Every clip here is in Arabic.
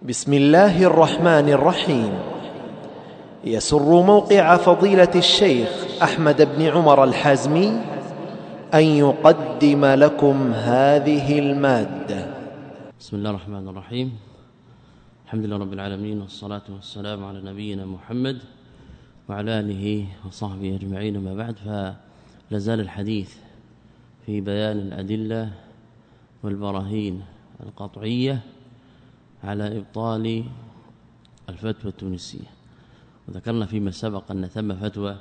بسم الله الرحمن الرحيم. يسر موقع فضيلة الشيخ أحمد بن عمر الحازمي أن يقدم لكم هذه المادة. بسم الله الرحمن الرحيم. الحمد لله رب العالمين والصلاة والسلام على نبينا محمد وعلى آله وصحبه أجمعين ما بعد. فلازال الحديث في بيان الأدلة والبراهين القطعية. على إبطال الفتوى التونسية. وذكرنا فيما سبق أن ثم فتوى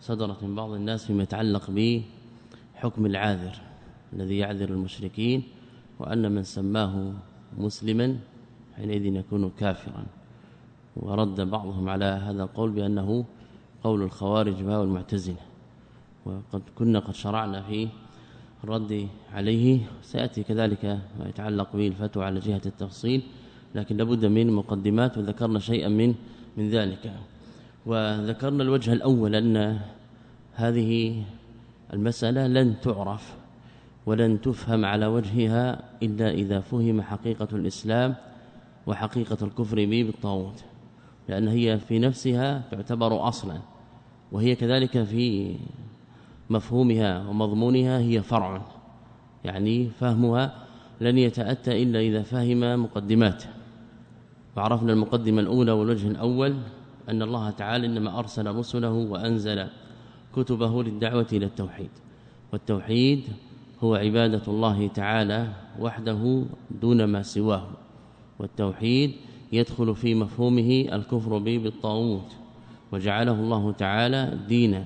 صدرت من بعض الناس فيما يتعلق بحكم العاذر الذي يعذر المشركين وأن من سماه مسلما حينئذ يكون كافرا. ورد بعضهم على هذا القول بأنه قول الخوارج والمعتزله وقد كنا قد شرعنا في الرد عليه. سيأتي كذلك ما يتعلق به الفتوى على جهة التفصيل. لكن لابد من مقدمات وذكرنا شيئا من من ذلك. وذكرنا الوجه الأول أن هذه المسألة لن تعرف ولن تفهم على وجهها إلا إذا فهم حقيقة الإسلام وحقيقة الكفر به بالطاغوت لأن هي في نفسها تعتبر أصلا وهي كذلك في مفهومها ومضمونها هي فرع يعني فهمها لن يتأتى إلا إذا فهم مقدماته وعرفنا المقدمة الأولى والوجه الأول أن الله تعالى إنما أرسل رسله وأنزل كتبه للدعوة إلى التوحيد. والتوحيد هو عبادة الله تعالى وحده دون ما سواه. والتوحيد يدخل في مفهومه الكفر به بالطاغوت وجعله الله تعالى دينا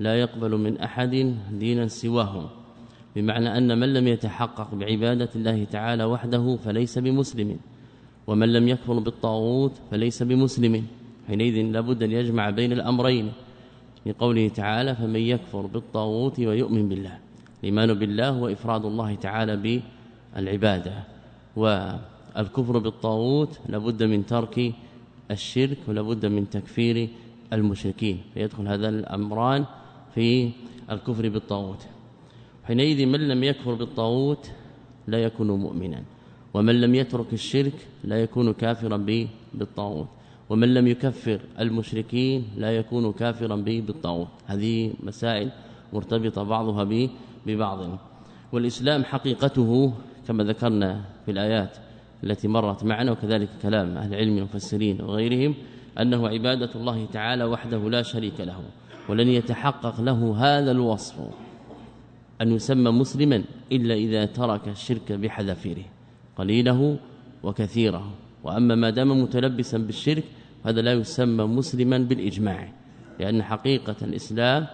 لا يقبل من أحد دينا سواه. بمعنى أن من لم يتحقق بعبادة الله تعالى وحده فليس بمسلم. ومن لم يكفر بالطاغوت فليس بمسلم. حينئذ لابد أن يجمع بين الأمرين. في قوله تعالى فمن يكفر بالطاغوت ويؤمن بالله. الإيمان بالله وإفراد الله تعالى بالعبادة. والكفر بالطاغوت لابد من ترك الشرك ولابد من تكفير المشركين. فيدخل هذا الأمران في الكفر بالطاغوت. حينئذ من لم يكفر بالطاغوت لا يكون مؤمنا. ومن لم يترك الشرك لا يكون كافرا بالطاغوت. ومن لم يكفر المشركين لا يكون كافرا بالطاغوت. هذه مسائل مرتبطة بعضها ببعض. والإسلام حقيقته كما ذكرنا في الآيات التي مرت معنا وكذلك كلام أهل العلم المفسرين وغيرهم أنه عبادة الله تعالى وحده لا شريك له ولن يتحقق له هذا الوصف أن يسمى مسلما إلا إذا ترك الشرك بحذافيره. قليله وكثيره. وأما ما دام متلبسا بالشرك هذا لا يسمى مسلما بالإجماع لأن حقيقة الإسلام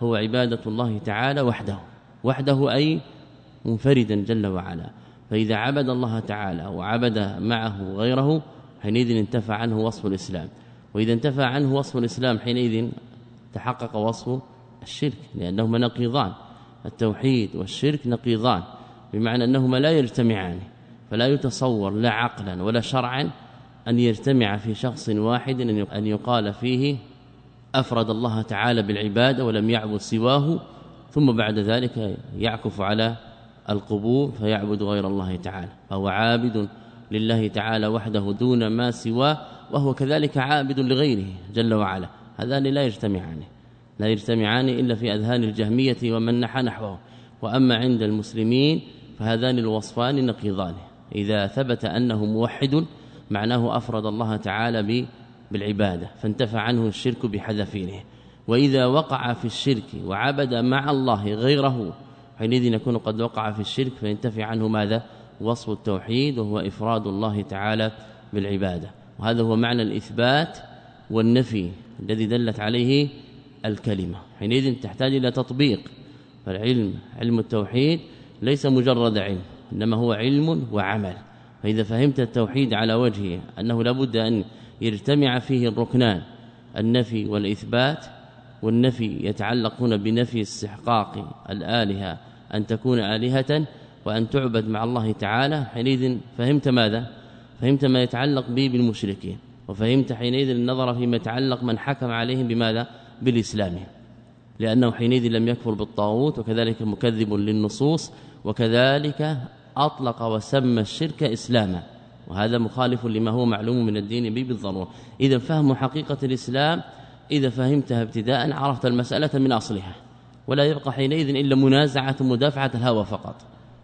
هو عبادة الله تعالى وحده وحده أي منفردا جل وعلا. فإذا عبد الله تعالى وعبد معه غيره حينئذ انتفى عنه وصف الإسلام. وإذا انتفى عنه وصف الإسلام حينئذ تحقق وصف الشرك لأنهما نقيضان. التوحيد والشرك نقيضان بمعنى أنهما لا يجتمعان. فلا يتصور لا عقلا ولا شرعا أن يجتمع في شخص واحد أن يقال فيه أفرد الله تعالى بالعبادة ولم يعبد سواه ثم بعد ذلك يعكف على القبور فيعبد غير الله تعالى. فهو عابد لله تعالى وحده دون ما سواه وهو كذلك عابد لغيره جل وعلا. هذان لا يجتمعان لا يجتمعان إلا في أذهان الجهمية ومن نحى نحوه. وأما عند المسلمين فهذان الوصفان نقيضان. إذا ثبت أنه موحد معناه أفرد الله تعالى بالعبادة فانتفى عنه الشرك بحذافيره. وإذا وقع في الشرك وعبد مع الله غيره حينئذ يكون قد وقع في الشرك فينتفي عنه ماذا؟ وصف التوحيد وهو إفراد الله تعالى بالعبادة. وهذا هو معنى الإثبات والنفي الذي دلت عليه الكلمة. حينئذ تحتاج إلى تطبيق فالعلم علم التوحيد ليس مجرد علم. إنما هو علم وعمل. فإذا فهمت التوحيد على وجهه أنه لابد أن يجتمع فيه الركنان النفي والإثبات والنفي يتعلق هنا بنفي استحقاق الآلهة أن تكون آلهة وأن تعبد مع الله تعالى. حينئذ فهمت ماذا؟ فهمت ما يتعلق به بالمشركين وفهمت حينئذ النظر فيما يتعلق من حكم عليهم بماذا؟ بالإسلام. لأنه حينئذ لم يكفر بالطاغوت وكذلك مكذب للنصوص وكذلك أطلق وسمى الشرك إسلاما وهذا مخالف لما هو معلوم من الدين به بالضرورة. إذا فهم حقيقة الإسلام إذا فهمتها ابتداء عرفت المسألة من أصلها. ولا يبقى حينئذ إلا منازعة مدافعة الهوى فقط.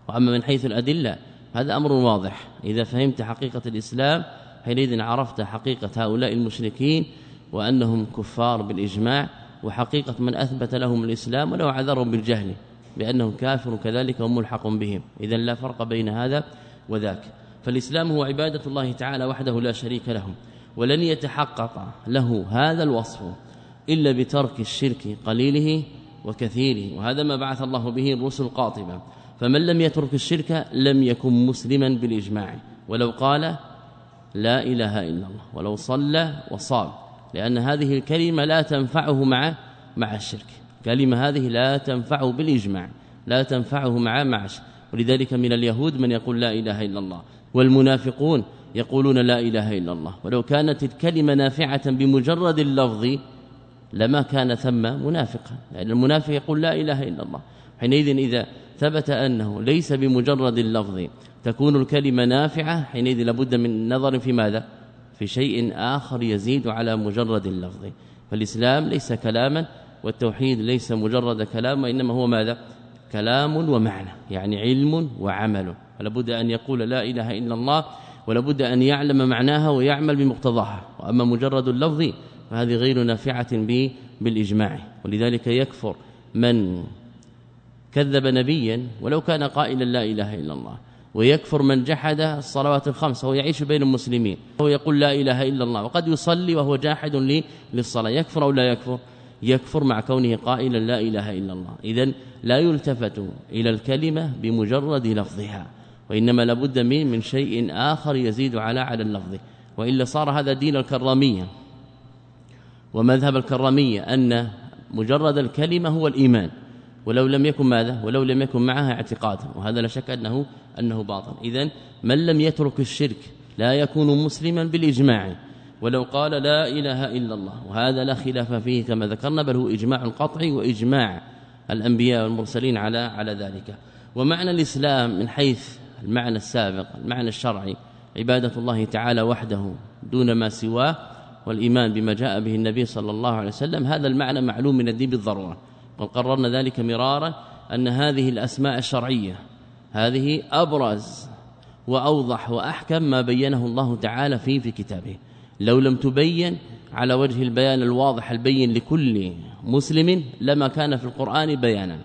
وأما من حيث الأدلة هذا أمر واضح. إذا فهمت حقيقة الإسلام حينئذ عرفت حقيقة هؤلاء المشركين وأنهم كفار بالإجماع وحقيقة من أثبت لهم الإسلام ولو عذرهم بالجهل. بأنه كافر كذلك هم ملحق بهم. اذا لا فرق بين هذا وذاك. فالإسلام هو عبادة الله تعالى وحده لا شريك له ولن يتحقق له هذا الوصف إلا بترك الشرك قليله وكثيره. وهذا ما بعث الله به الرسل قاطبا. فمن لم يترك الشرك لم يكن مسلما بالإجماع. ولو قال لا إله إلا الله ولو صلى وصام. لأن هذه الكلمة لا تنفعه مع مع الشرك. كلمة هذه لا تنفعه بالإجماع لا تنفعه مع مع ولذلك من اليهود من يقول لا إله إلا الله والمنافقون يقولون لا إله إلا الله. ولو كانت الكلمة نافعة بمجرد اللفظ لما كان ثم منافقا. لأن المنافق يقول لا إله إلا الله. حينئذ إذا ثبت أنه ليس بمجرد اللفظ تكون الكلمة نافعة حينئذ لابد من نظر في ماذا؟ في شيء آخر يزيد على مجرد اللفظ. فالإسلام ليس كلاما والتوحيد ليس مجرد كلام وإنما هو ماذا؟ كلام ومعنى يعني علم وعمل. بد أن يقول لا إله إلا الله بد أن يعلم معناها ويعمل بمقتضاها. وأما مجرد اللفظ فهذه غير نافعة به بالإجماع. ولذلك يكفر من كذب نبيا ولو كان قائلا لا إله إلا الله. ويكفر من جحد الصلوات الخمس وهو يعيش بين المسلمين. هو يقول لا إله إلا الله وقد يصلي وهو جاحد للصلاة. يكفر أو لا يكفر؟ يكفر مع كونه قائلا لا إله إلا الله. اذا لا يلتفت إلى الكلمة بمجرد لفظها وإنما لابد من من شيء آخر يزيد على على اللفظ. وإلا صار هذا دين الكرامية. ومذهب الكرامية أن مجرد الكلمة هو الإيمان. ولو لم يكن ماذا؟ ولو لم يكن معها اعتقاد. وهذا لا شك أنه أنه باطل. اذا من لم يترك الشرك لا يكون مسلما بالإجماع. ولو قال لا إله إلا الله. وهذا لا خلاف فيه كما ذكرنا بل هو إجماع قطعي وإجماع الأنبياء والمرسلين على على ذلك. ومعنى الإسلام من حيث المعنى السابق المعنى الشرعي عبادة الله تعالى وحده دون ما سواه والإيمان بما جاء به النبي صلى الله عليه وسلم. هذا المعنى معلوم من الدين بالضرورة وقررنا ذلك مرارا أن هذه الأسماء الشرعية هذه أبرز وأوضح وأحكم ما بينه الله تعالى فيه في كتابه. لو لم تبين على وجه البيان الواضح البين لكل مسلم لما كان في القرآن بيانا.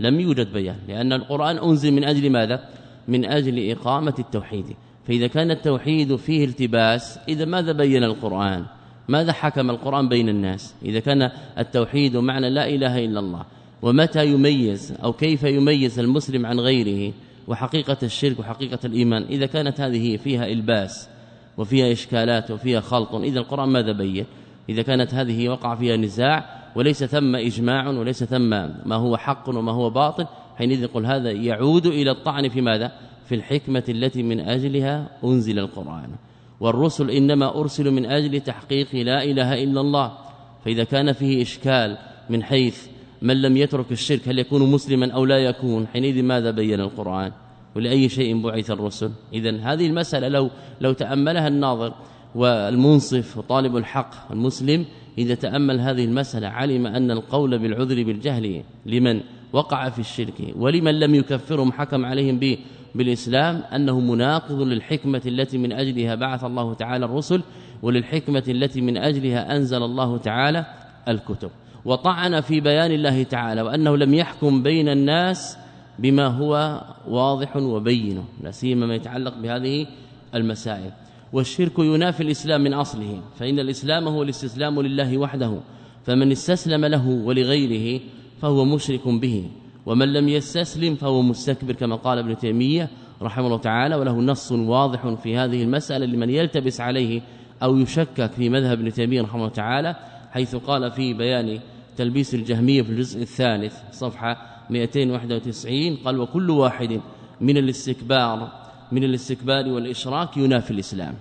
لم يوجد بيان لأن القرآن أنزل من أجل ماذا؟ من أجل إقامة التوحيد. فإذا كان التوحيد فيه التباس إذا ماذا بين القرآن؟ ماذا حكم القرآن بين الناس؟ إذا كان التوحيد معنى لا إله إلا الله ومتى يميز أو كيف يميز المسلم عن غيره؟ وحقيقة الشرك وحقيقة الإيمان إذا كانت هذه فيها إلباس وفيها إشكالات وفيها خلط إذا القرآن ماذا بين؟ إذا كانت هذه وقع فيها نزاع وليس ثم إجماع وليس ثم ما هو حق وما هو باطل حينئذ يقول هذا يعود إلى الطعن في ماذا؟ في الحكمة التي من أجلها أنزل القرآن. والرسل إنما أرسلوا من أجل تحقيق لا إله إلا الله. فإذا كان فيه إشكال من حيث من لم يترك الشرك هل يكون مسلما أو لا يكون حينئذ ماذا بين القرآن؟ ولأي شيء بعث الرسل. إذا هذه المسألة لو لو تأملها الناظر والمنصف وطالب الحق المسلم إذا تأمل هذه المسألة علم أن القول بالعذر بالجهل لمن وقع في الشرك ولمن لم يكفرهم حكم عليهم به بالإسلام أنه مناقض للحكمة التي من أجلها بعث الله تعالى الرسل وللحكمة التي من أجلها أنزل الله تعالى الكتب. وطعن في بيان الله تعالى وأنه لم يحكم بين الناس بما هو واضح وبين لا سيما ما يتعلق بهذه المسائل. والشرك ينافي الإسلام من أصله فإن الإسلام هو الاستسلام لله وحده فمن استسلم له ولغيره فهو مشرك به ومن لم يستسلم فهو مستكبر كما قال ابن تيمية رحمه الله تعالى. وله نص واضح في هذه المسألة لمن يلتبس عليه أو يشكك في مذهب ابن تيمية رحمه الله تعالى حيث قال في بيان تلبيس الجهمية في الجزء الثالث صفحة 291 قال وكل واحد من الاستكبار من الاستكبار والإشراك ينافي الإسلام.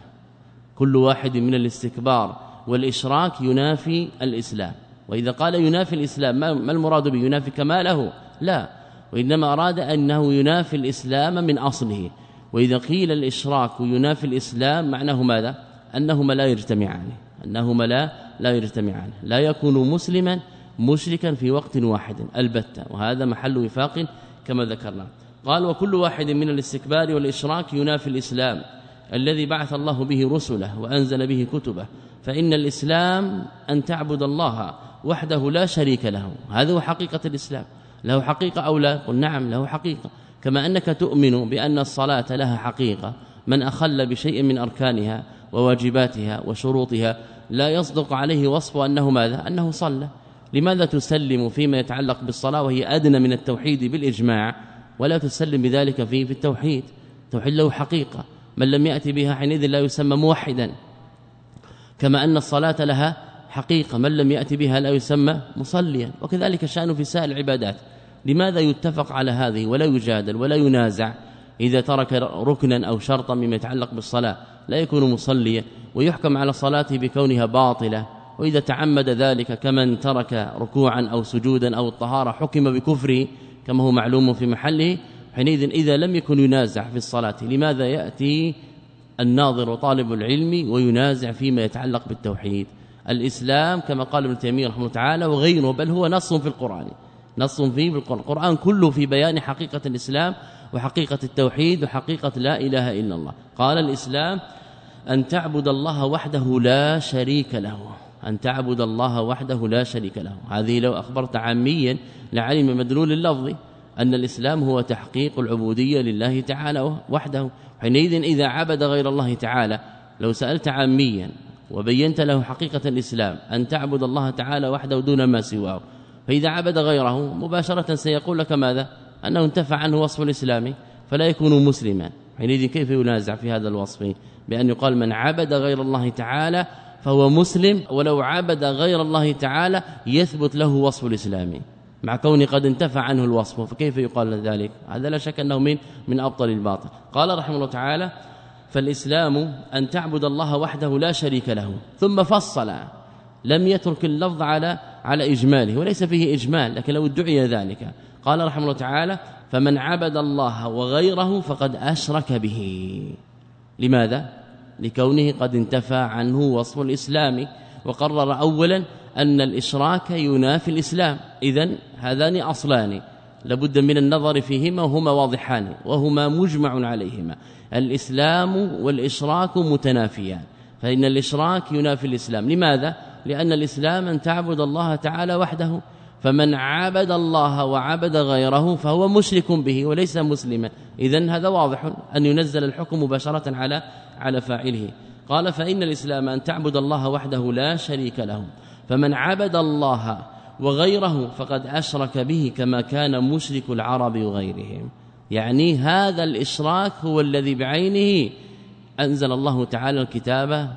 كل واحد من الاستكبار والإشراك ينافي الإسلام. وإذا قال ينافي الإسلام ما المراد به؟ ينافي كماله؟ لا. وإنما أراد أنه ينافي الإسلام من أصله. وإذا قيل الإشراك ينافي الإسلام معناه ماذا؟ أنهما لا يجتمعان. أنهما لا لا يجتمعان. لا يكون مسلما مشركا في وقت واحد البتة. وهذا محل وفاق كما ذكرنا. قال وكل واحد من الاستكبار والإشراك ينافي الإسلام الذي بعث الله به رسله وأنزل به كتبه. فإن الإسلام أن تعبد الله وحده لا شريك له. هذا هو حقيقة الإسلام. له حقيقة أو لا؟ قل نعم له حقيقة. كما أنك تؤمن بأن الصلاة لها حقيقة. من أخل بشيء من أركانها وواجباتها وشروطها لا يصدق عليه وصف أنه ماذا؟ أنه صلى. لماذا تسلم فيما يتعلق بالصلاة وهي أدنى من التوحيد بالإجماع ولا تسلم بذلك فيه في التوحيد؟ التوحيد له حقيقة من لم يأتي بها حينئذ لا يسمى موحدا. كما أن الصلاة لها حقيقة من لم يأتي بها لا يسمى مصليا. وكذلك شأنه في سائر العبادات. لماذا يتفق على هذه ولا يجادل ولا ينازع إذا ترك ركنا أو شرطا مما يتعلق بالصلاة؟ لا يكون مصليا ويحكم على صلاته بكونها باطلة. وإذا تعمد ذلك كمن ترك ركوعا أو سجودا أو الطهارة حكم بكفره كما هو معلوم في محله. حينئذ إذا لم يكن ينازع في الصلاة لماذا يأتي الناظر طالب العلم وينازع فيما يتعلق بالتوحيد؟ الإسلام كما قال ابن تيمية رحمه تعالى وغيره بل هو نص في القرآن. نص فيه بالقرآن. القرآن كله في بيان حقيقة الإسلام وحقيقة التوحيد وحقيقة لا إله إلا الله. قال الإسلام أن تعبد الله وحده لا شريك له. أن تعبد الله وحده لا شريك له. هذه لو أخبرت عاميا لعلم مدلول اللفظ أن الإسلام هو تحقيق العبودية لله تعالى وحده. حينئذ إذا عبد غير الله تعالى لو سألت عاميا وبينت له حقيقة الإسلام أن تعبد الله تعالى وحده دون ما سواه فإذا عبد غيره مباشرة سيقول لك ماذا؟ أنه انتفع عنه وصف الإسلام فلا يكون مسلما. حينئذ كيف ينازع في هذا الوصف؟ بأن يقال من عبد غير الله تعالى فهو مسلم ولو عبد غير الله تعالى يثبت له وصف الإسلام. مع كونه قد انتفع عنه الوصف فكيف يقال ذلك؟ هذا لا شك أنه من من أبطل الباطل. قال رحمه الله تعالى فالإسلام أن تعبد الله وحده لا شريك له ثم فصل لم يترك اللفظ على على إجماله وليس فيه إجمال لكن لو ادعي ذلك. قال رحمه الله تعالى فمن عبد الله وغيره فقد أشرك به. لماذا؟ لكونه قد انتفى عنه وصف الإسلام وقرر اولا أن الإشراك ينافي الإسلام. اذا هذان أصلان. لابد من النظر فيهما وهما واضحان وهما مجمع عليهما. الإسلام والإشراك متنافيان. فإن الإشراك ينافي الإسلام. لماذا؟ لأن الإسلام أن تعبد الله تعالى وحده. فمن عبد الله وعبد غيره فهو مشرك به وليس مسلما. اذا هذا واضح أن ينزل الحكم مباشرة على على فاعله. قال فإن الإسلام أن تعبد الله وحده لا شريك له. فمن عبد الله وغيره فقد أشرك به كما كان مشرك العرب وغيرهم. يعني هذا الإشراك هو الذي بعينه أنزل الله تعالى الكتاب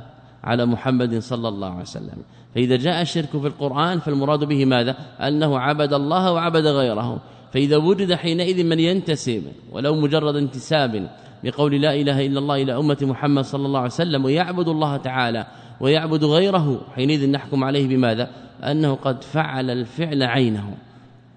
على محمد صلى الله عليه وسلم. فإذا جاء الشرك في القرآن فالمراد به ماذا؟ أنه عبد الله وعبد غيره. فإذا وجد حينئذ من ينتسب ولو مجرد انتساب بقول لا إله إلا الله إلى أمة محمد صلى الله عليه وسلم ويعبد الله تعالى ويعبد غيره. حينئذ نحكم عليه بماذا؟ أنه قد فعل الفعل عينه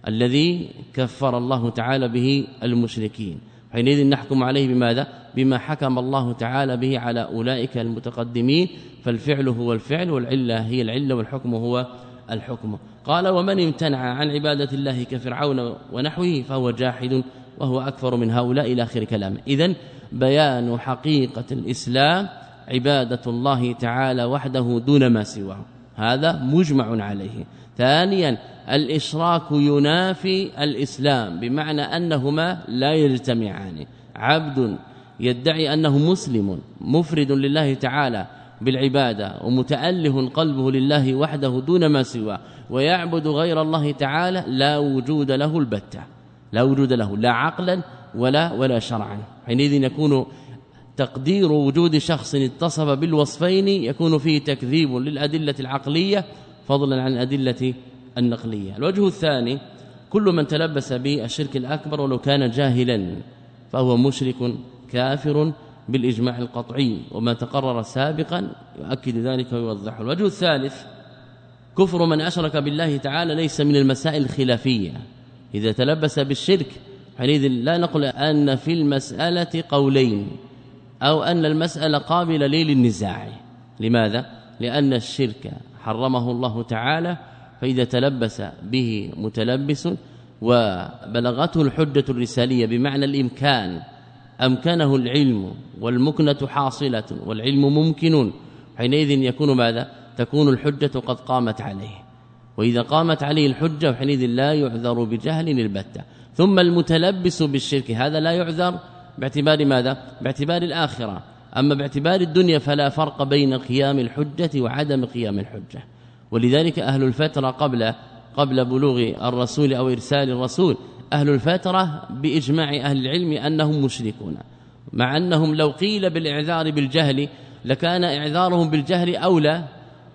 الذي كفر الله تعالى به المشركين. حينئذ نحكم عليه بماذا؟ بما حكم الله تعالى به على أولئك المتقدمين. فالفعل هو الفعل والعلة هي العلة والحكم هو الحكم. قال ومن امتنع عن عبادة الله كفرعون ونحوه فهو جاحد وهو أكثر من هؤلاء إلى آخر كلامه إذن بيان حقيقة الإسلام عبادة الله تعالى وحده دون ما سواه. هذا مجمع عليه. ثانيا الإشراك ينافي الإسلام بمعنى أنهما لا يجتمعان. عبد يدعي أنه مسلم مفرد لله تعالى بالعبادة ومتأله قلبه لله وحده دون ما سواه ويعبد غير الله تعالى لا وجود له البتة. لا وجود له لا عقلا ولا ولا شرعا. حينئذ يكون تقدير وجود شخص اتصف بالوصفين يكون فيه تكذيب للأدلة العقلية فضلا عن الأدلة النقلية. الوجه الثاني كل من تلبس بالشرك الأكبر ولو كان جاهلا فهو مشرك كافر بالإجماع القطعي وما تقرر سابقا يؤكد ذلك ويوضحه. الوجه الثالث كفر من أشرك بالله تعالى ليس من المسائل الخلافية. إذا تلبس بالشرك حينئذ لا نقول أن في المسألة قولين أو أن المسألة قابلة لي للنزاع. لماذا؟ لأن الشرك حرمه الله تعالى فإذا تلبس به متلبس وبلغته الحجة الرسالية بمعنى الإمكان أمكنه العلم والمكنة حاصلة والعلم ممكن حينئذ يكون ماذا؟ تكون الحجة قد قامت عليه. وإذا قامت عليه الحجة حينئذ لا يعذر بجهل البتة. ثم المتلبس بالشرك هذا لا يعذر باعتبار ماذا؟ باعتبار الآخرة. أما باعتبار الدنيا فلا فرق بين قيام الحجة وعدم قيام الحجة. ولذلك أهل الفترة قبل قبل بلوغ الرسول أو إرسال الرسول أهل الفترة بإجماع أهل العلم أنهم مشركون. مع أنهم لو قيل بالإعذار بالجهل لكان إعذارهم بالجهل أولى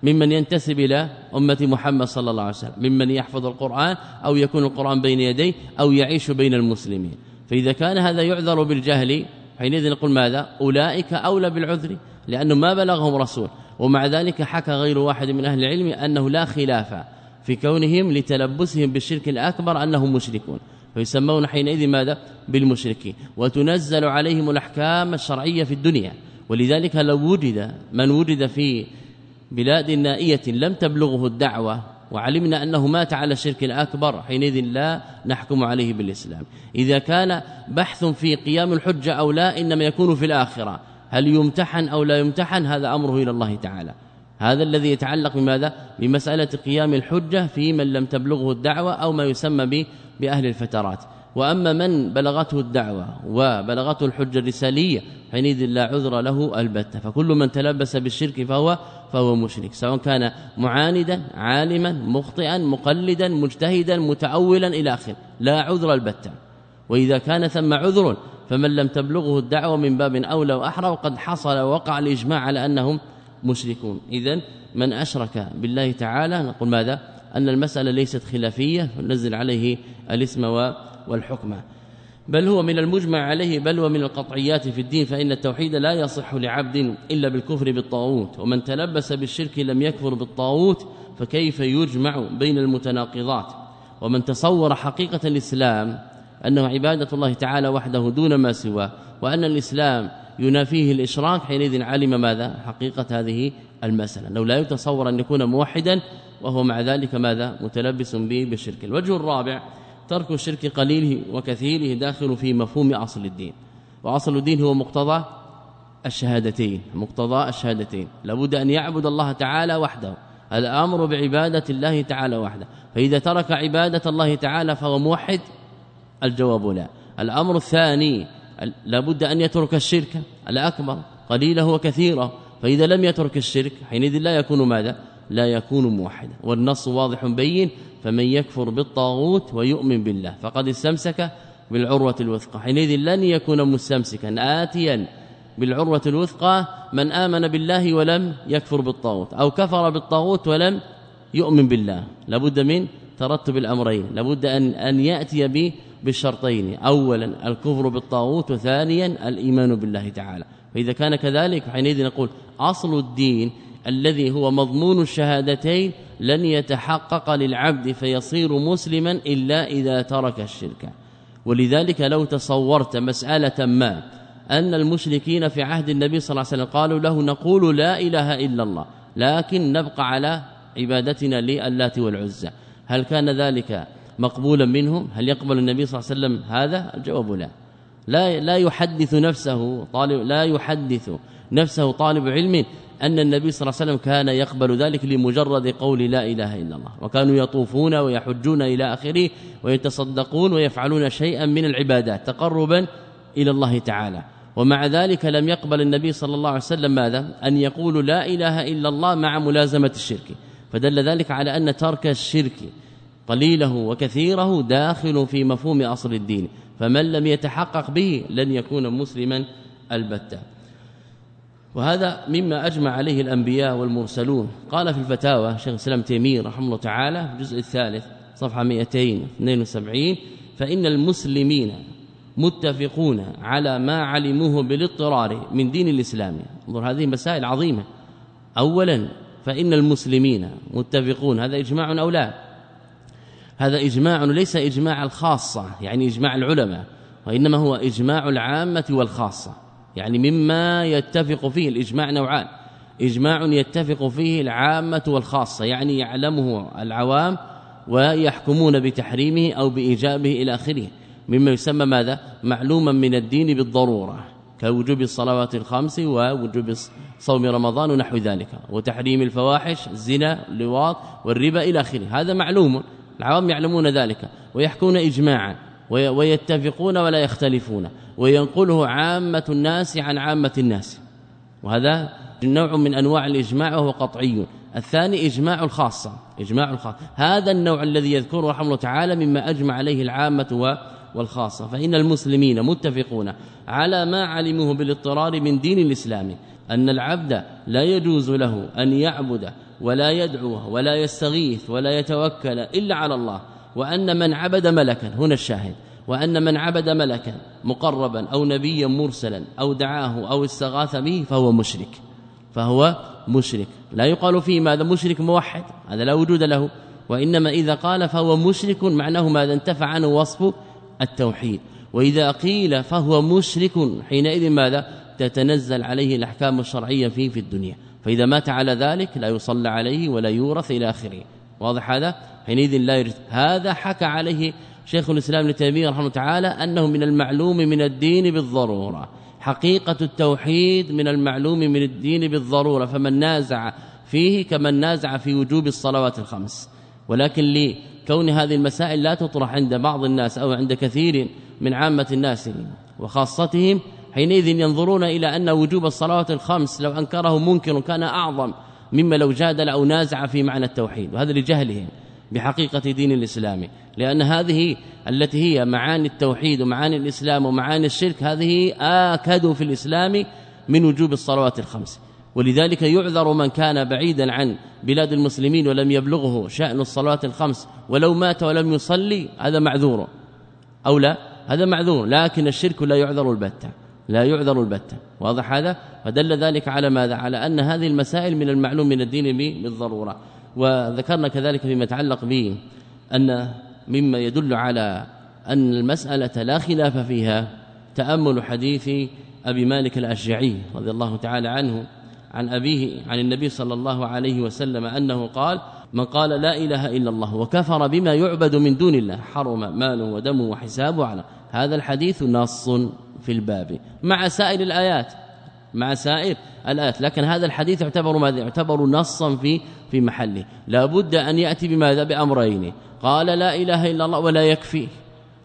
ممن ينتسب إلى أمة محمد صلى الله عليه وسلم ممن يحفظ القرآن أو يكون القرآن بين يديه أو يعيش بين المسلمين. فإذا كان هذا يعذر بالجهل حينئذ نقول ماذا؟ أولئك أولى بالعذر لأنه ما بلغهم رسول. ومع ذلك حكى غير واحد من أهل العلم أنه لا خلاف في كونهم لتلبسهم بالشرك الأكبر أنهم مشركون. فيسمون حينئذ ماذا؟ بالمشركين. وتنزل عليهم الأحكام الشرعية في الدنيا. ولذلك لو وجد من وجد في بلاد نائية لم تبلغه الدعوة وعلمنا أنه مات على الشرك الأكبر حينئذ لا نحكم عليه بالإسلام. إذا كان بحث في قيام الحجة أو لا إنما يكون في الآخرة. هل يمتحن أو لا يمتحن؟ هذا أمره إلى الله تعالى. هذا الذي يتعلق بماذا؟ بمسألة قيام الحجة في من لم تبلغه الدعوة أو ما يسمى به بأهل الفترات. وأما من بلغته الدعوة وبلغته الحجة الرسالية حينئذ لا عذر له البتة. فكل من تلبس بالشرك فهو فهو مشرك. سواء كان معاندا عالما مخطئا مقلدا مجتهدا متأولا إلى آخره لا عذر البتة. وإذا كان ثم عذر فمن لم تبلغه الدعوة من باب أولى وأحرى وقد حصل ووقع الإجماع على أنهم مشركون. إذا من أشرك بالله تعالى نقول ماذا؟ أن المسألة ليست خلافية ننزل عليه الاسم والحكم. بل هو من المجمع عليه بل ومن القطعيات في الدين فإن التوحيد لا يصح لعبد إلا بالكفر بالطاغوت. ومن تلبس بالشرك لم يكفر بالطاغوت فكيف يجمع بين المتناقضات؟ ومن تصور حقيقة الإسلام أنه عبادة الله تعالى وحده دون ما سواه وأن الإسلام ينافيه الإشراك حينئذ علم ماذا؟ حقيقة هذه المسألة. لو لا يتصور أن يكون موحدا وهو مع ذلك ماذا؟ متلبس به بالشرك الوجه الرابع ترك الشرك قليله وكثيره داخل في مفهوم أصل الدين. وأصل الدين هو مقتضى الشهادتين مقتضى الشهادتين. لابد أن يعبد الله تعالى وحده. الأمر بعبادة الله تعالى وحده. فإذا ترك عبادة الله تعالى فهو موحد الجواب لا. الأمر الثاني لابد أن يترك الشرك الأكبر قليله وكثيره فإذا لم يترك الشرك حينئذ لا يكون ماذا؟ لا يكون موحدا. والنص واضح بين فمن يكفر بالطاغوت ويؤمن بالله فقد استمسك بالعروة الوثقى. حينئذ لن يكون مستمسكا آتيا بالعروة الوثقى من آمن بالله ولم يكفر بالطاغوت أو كفر بالطاغوت ولم يؤمن بالله. لابد من ترتب الأمرين لابد أن, أن يأتي به بالشرطين اولا الكفر بالطاغوت وثانيا الإيمان بالله تعالى. فإذا كان كذلك حينئذ نقول أصل الدين الذي هو مضمون الشهادتين لن يتحقق للعبد فيصير مسلما إلا إذا ترك الشرك. ولذلك لو تصورت مسألة ما أن المشركين في عهد النبي صلى الله عليه وسلم قالوا له نقول لا إله إلا الله لكن نبقى على عبادتنا للات والعزى هل كان ذلك مقبولا منهم؟ هل يقبل النبي صلى الله عليه وسلم هذا؟ الجواب لا. لا لا يحدث نفسه طالب لا يحدث نفسه طالب علم أن النبي صلى الله عليه وسلم كان يقبل ذلك لمجرد قول لا إله إلا الله. وكانوا يطوفون ويحجون إلى آخره ويتصدقون ويفعلون شيئا من العبادات تقربا إلى الله تعالى. ومع ذلك لم يقبل النبي صلى الله عليه وسلم ماذا؟ أن يقول لا إله إلا الله مع ملازمة الشرك. فدل ذلك على أن ترك الشرك قليله وكثيره داخل في مفهوم أصل الدين. فمن لم يتحقق به لن يكون مسلما البتة. وهذا مما أجمع عليه الأنبياء والمرسلون. قال في الفتاوى شيخ الإسلام تيمية رحمه الله تعالى في الجزء الثالث صفحة 272 فإن المسلمين متفقون على ما علموه بالاضطرار من دين الإسلام. انظر هذه مسائل عظيمة. اولا فإن المسلمين متفقون هذا إجماع أو لا؟ هذا إجماع ليس إجماع الخاصة يعني إجماع العلماء وإنما هو إجماع العامة والخاصة. يعني مما يتفق فيه الإجماع نوعان. إجماع يتفق فيه العامة والخاصة يعني يعلمه العوام ويحكمون بتحريمه أو بإيجابه إلى آخره. مما يسمى ماذا؟ معلوما من الدين بالضرورة كوجوب الصلوات الخمس ووجوب صوم رمضان ونحو ذلك وتحريم الفواحش الزنا اللواط والربا إلى آخره. هذا معلوم العوام يعلمون ذلك ويحكون إجماعا ويتفقون ولا يختلفون. وينقله عامة الناس عن عامة الناس. وهذا نوع من أنواع الإجماع وهو قطعي. الثاني إجماع الخاصة. إجماع الخاصة. هذا النوع الذي يذكره رحمه الله تعالى مما أجمع عليه العامة والخاصة. فإن المسلمين متفقون على ما علموه بالاضطرار من دين الإسلام أن العبد لا يجوز له أن يعبد ولا يدعو ولا يستغيث ولا يتوكل إلا على الله وأن من عبد ملكا. هنا الشاهد. وأن من عبد ملكا. مقربا أو نبيا مرسلا أو دعاه أو استغاث به فهو مشرك. فهو مشرك. لا يقال فيه ماذا مشرك موحد هذا لا وجود له. وإنما إذا قال فهو مشرك معناه ماذا؟ انتفع عنه وصف التوحيد. وإذا قيل فهو مشرك حينئذ ماذا؟ تتنزل عليه الأحكام الشرعية فيه في الدنيا. فإذا مات على ذلك لا يصلى عليه ولا يورث إلى آخره. واضح هذا؟ حينئذ لا يرث. هذا حكى عليه شيخ الإسلام ابن تيمية رحمه تعالى أنه من المعلوم من الدين بالضرورة. حقيقة التوحيد من المعلوم من الدين بالضرورة. فمن نازع فيه كمن نازع في وجوب الصلوات الخمس. ولكن لكون هذه المسائل لا تطرح عند بعض الناس أو عند كثير من عامة الناس وخاصتهم حينئذ ينظرون إلى أن وجوب الصلوات الخمس لو أنكره منكر كان أعظم مما لو جادل أو نازع في معنى التوحيد. وهذا لجهلهم. بحقيقة دين الإسلام. لأن هذه التي هي معاني التوحيد ومعاني الإسلام ومعاني الشرك هذه آكد في الإسلام من وجوب الصلوات الخمس. ولذلك يعذر من كان بعيدا عن بلاد المسلمين ولم يبلغه شأن الصلوات الخمس ولو مات ولم يصلي هذا معذور. أو لا؟ هذا معذور. لكن الشرك لا يعذر البتة. لا يعذر البتة. واضح هذا؟ فدل ذلك على ماذا؟ على أن هذه المسائل من المعلوم من الدين بالضرورة وذكرنا كذلك فيما يتعلق به أن مما يدل على أن المسألة لا خلاف فيها تأمل حديث أبي مالك الأشجعي رضي الله تعالى عنه عن أبيه عن النبي صلى الله عليه وسلم أنه قال من قال لا إله إلا الله وكفر بما يعبد من دون الله حرم ماله ودمه وحسابه على هذا الحديث نص في الباب. مع سائر الآيات مع سائر الآيات لكن هذا الحديث يعتبر ماذا؟ يعتبر نصا في في محله. لابد أن يأتي بماذا؟ بأمرين. قال لا إله إلا الله ولا يكفي.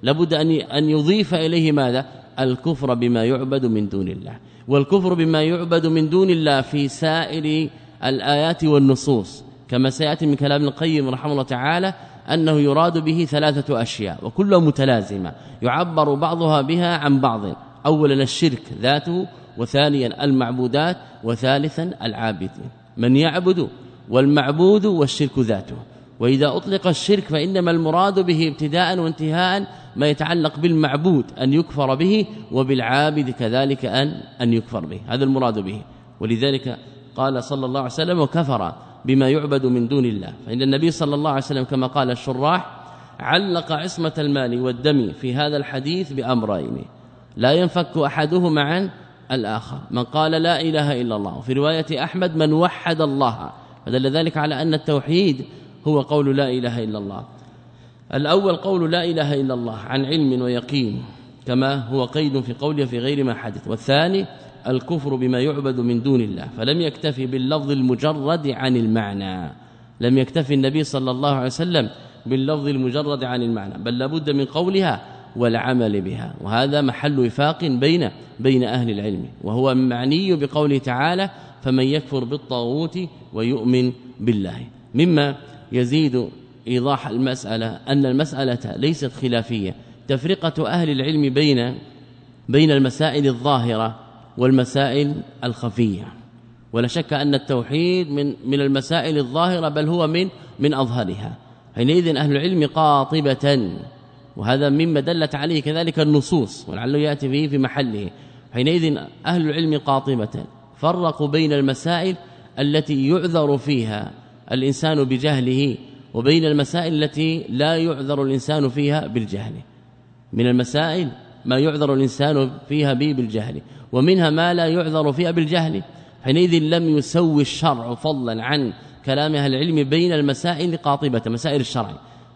لابد أن أن يضيف إليه ماذا؟ الكفر بما يعبد من دون الله. والكفر بما يعبد من دون الله في سائر الآيات والنصوص كما سيأتي من كلام القيم رحمه الله تعالى أنه يراد به ثلاثة أشياء وكلها متلازمة. يعبر بعضها بها عن بعض. اولا الشرك ذاته وثانيا المعبودات وثالثا العابدين من يعبد والمعبود والشرك ذاته. وإذا أطلق الشرك فإنما المراد به ابتداء وانتهاء ما يتعلق بالمعبود أن يكفر به وبالعابد كذلك أن أن يكفر به. هذا المراد به. ولذلك قال صلى الله عليه وسلم وكفر بما يعبد من دون الله. فإن النبي صلى الله عليه وسلم كما قال الشراح علق عصمة المال والدم في هذا الحديث بأمرين. لا ينفك أحدهما عن الآخر. من قال لا إله إلا الله. وفي رواية أحمد من وحد الله. فدل ذلك على أن التوحيد هو قول لا إله إلا الله. الأول قول لا إله إلا الله عن علم ويقين كما هو قيد في قوله في غير ما حدث. والثاني الكفر بما يعبد من دون الله. فلم يكتفي باللفظ المجرد عن المعنى. لم يكتفي النبي صلى الله عليه وسلم باللفظ المجرد عن المعنى. بل لابد من قولها والعمل بها. وهذا محل وفاق بين بين أهل العلم. وهو معني بقوله تعالى فمن يكفر بالطاغوت ويؤمن بالله. مما يزيد إيضاح المسألة أن المسألة ليست خلافية. تفرقة أهل العلم بين بين المسائل الظاهرة والمسائل الخفية. ولا شك أن التوحيد من من المسائل الظاهرة بل هو من من أظهرها. حينئذ أهل العلم قاطبة. وهذا مما دلت عليه كذلك النصوص ولعله يأتي به في محله. حينئذ أهل العلم قاطبة فرقوا بين المسائل التي يعذر فيها الإنسان بجهله وبين المسائل التي لا يعذر الإنسان فيها بالجهل. من المسائل ما يعذر الإنسان فيها به بالجهل ومنها ما لا يعذر فيها بالجهل. حينئذ لم يسوي الشرع فضلا عن كلام أهل العلم بين المسائل قاطبة مسائل الشرع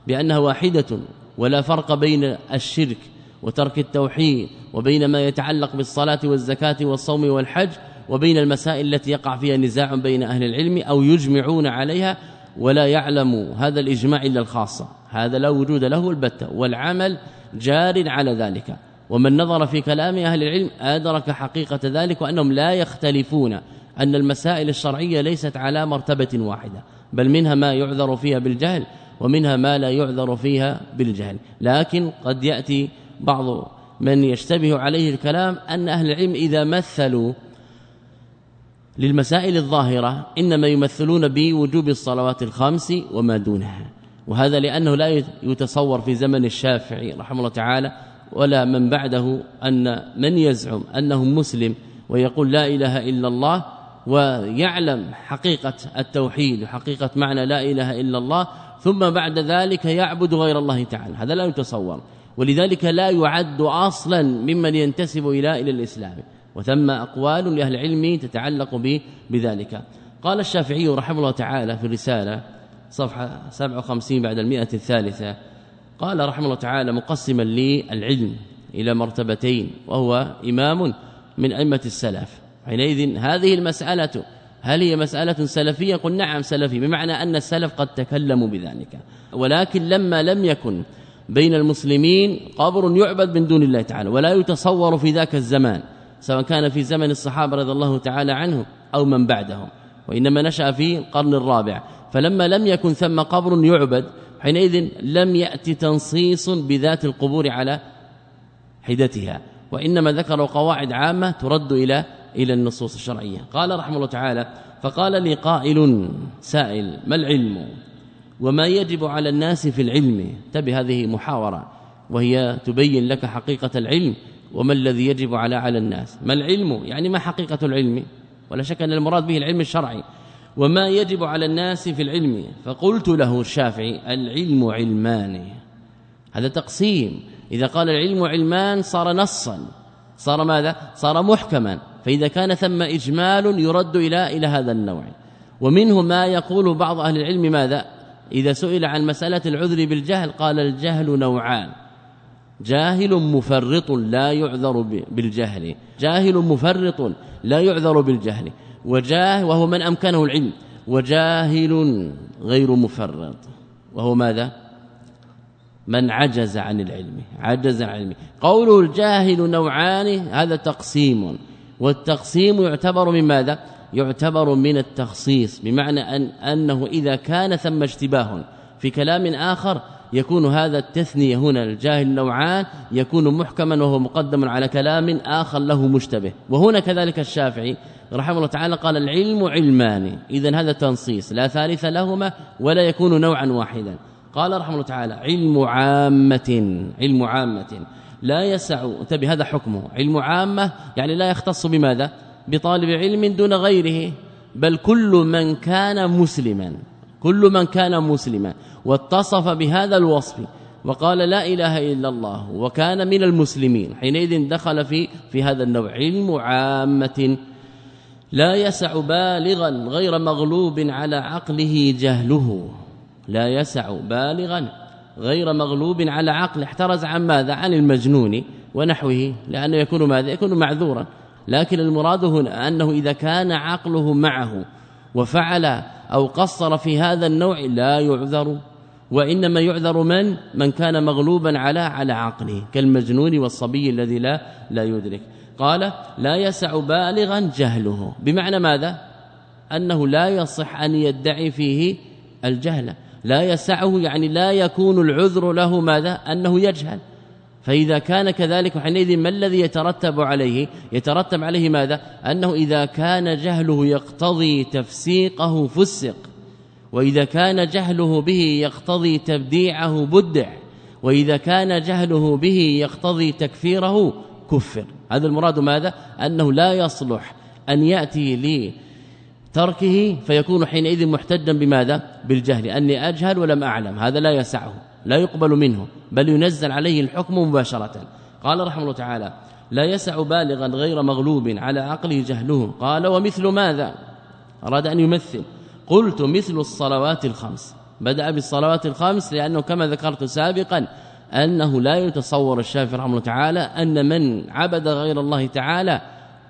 بأنها واحدة ولا فرق بين الشرك وترك التوحيد وبين ما يتعلق بالصلاة والزكاة والصوم والحج وبين المسائل التي يقع فيها نزاع بين أهل العلم أو يجمعون عليها ولا يعلم هذا الإجماع إلا الخاصة. هذا لا وجود له البتة والعمل جار على ذلك. ومن نظر في كلام أهل العلم أدرك حقيقة ذلك وأنهم لا يختلفون أن المسائل الشرعية ليست على مرتبة واحدة بل منها ما يعذر فيها بالجهل ومنها ما لا يعذر فيها بالجهل. لكن قد يأتي بعض من يشتبه عليه الكلام أن أهل العلم إذا مثلوا للمسائل الظاهرة إنما يمثلون بوجوب الصلوات الخمس وما دونها. وهذا لأنه لا يتصور في زمن الشافعي رحمه الله تعالى ولا من بعده أن من يزعم أنه مسلم ويقول لا إله إلا الله ويعلم حقيقة التوحيد وحقيقة معنى لا إله إلا الله ثم بعد ذلك يعبد غير الله تعالى. هذا لا يتصور. ولذلك لا يعد أصلا ممن ينتسب إلى إلى الإسلام. وثم أقوال لأهل العلم تتعلق به بذلك. قال الشافعي رحمه الله تعالى في الرسالة صفحة 57 بعد المئة الثالثة قال رحمه الله تعالى مقسما للعلم إلى مرتبتين وهو إمام من أئمة السلف. حينئذ هذه المسألة هل هي مسألة سلفية؟ قل نعم سلفي بمعنى أن السلف قد تكلموا بذلك. ولكن لما لم يكن بين المسلمين قبر يعبد من دون الله تعالى ولا يتصور في ذاك الزمان سواء كان في زمن الصحابة رضي الله تعالى عنهم أو من بعدهم وإنما نشأ في القرن الرابع. فلما لم يكن ثم قبر يعبد حينئذ لم يأتي تنصيص بذات القبور على حدتها. وإنما ذكروا قواعد عامة ترد إلى إلى النصوص الشرعية. قال رحمه الله تعالى فقال لي قائل سائل ما العلم؟ وما يجب على الناس في العلم؟ تبي هذه محاورة وهي تبين لك حقيقة العلم وما الذي يجب على على الناس. ما العلم؟ يعني ما حقيقة العلم؟ ولا شك أن المراد به العلم الشرعي. وما يجب على الناس في العلم؟ فقلت له الشافعي العلم علمان. هذا تقسيم. إذا قال العلم علمان صار نصا. صار ماذا؟ صار محكما. فإذا كان ثم إجمال يرد إلى إلى هذا النوع. ومنه ما يقول بعض أهل العلم ماذا؟ إذا سئل عن مسألة العذر بالجهل قال الجهل نوعان. جاهل مفرط لا يعذر بالجهل. جاهل مفرط لا يعذر بالجهل. وجاه وهو من أمكنه العلم. وجاهل غير مفرط. وهو ماذا؟ من عجز عن العلم. عجز عن العلم. قوله الجاهل نوعان هذا تقسيم. والتقسيم يعتبر من ماذا؟ يعتبر من التخصيص بمعنى أن أنه إذا كان ثم اشتباه في كلام آخر يكون هذا التثنية هنا الجاهل نوعان يكون محكما وهو مقدم على كلام آخر له مشتبه. وهنا كذلك الشافعي رحمه الله تعالى قال العلم علمان. اذا هذا تنصيص لا ثالث لهما ولا يكون نوعا واحدا. قال رحمه الله تعالى علم عامة علم عامة. لا يسع. انتبه هذا حكمه. علم عامة يعني لا يختص بماذا؟ بطالب علم دون غيره. بل كل من كان مسلما كل من كان مسلما واتصف بهذا الوصف وقال لا إله إلا الله وكان من المسلمين حينئذ دخل في في هذا النوع. علم عامة لا يسع بالغا غير مغلوب على عقله جهله. لا يسع بالغا غير مغلوب على عقله احترز عن ماذا؟ عن المجنون ونحوه لأنه يكون ماذا؟ يكون معذورا. لكن المراد هنا أنه إذا كان عقله معه وفعل أو قصر في هذا النوع لا يعذر. وإنما يعذر من؟ من كان مغلوبا على على عقله كالمجنون والصبي الذي لا لا يدرك. قال لا يسع بالغا جهله. بمعنى ماذا؟ أنه لا يصح أن يدعي فيه الجهل. لا يسعه يعني لا يكون العذر له ماذا؟ أنه يجهل. فإذا كان كذلك حينئذ ما الذي يترتب عليه؟ يترتب عليه ماذا؟ أنه إذا كان جهله يقتضي تفسيقه فسق وإذا كان جهله به يقتضي تبديعه بدع وإذا كان جهله به يقتضي تكفيره كفر. هذا المراد ماذا؟ أنه لا يصلح أن يأتي لي تركه فيكون حينئذ محتجا بماذا؟ بالجهل أني أجهل ولم أعلم هذا لا يسعه لا يقبل منه بل ينزل عليه الحكم مباشرة. قال رحمه الله تعالى لا يسع بالغا غير مغلوب على عقله جهله قال ومثل ماذا؟ أراد أن يمثل. قلت مثل الصلوات الخمس. بدأ بالصلوات الخمس لأنه كما ذكرت سابقا أنه لا يتصور الشافعي رحمه الله تعالى أن من عبد غير الله تعالى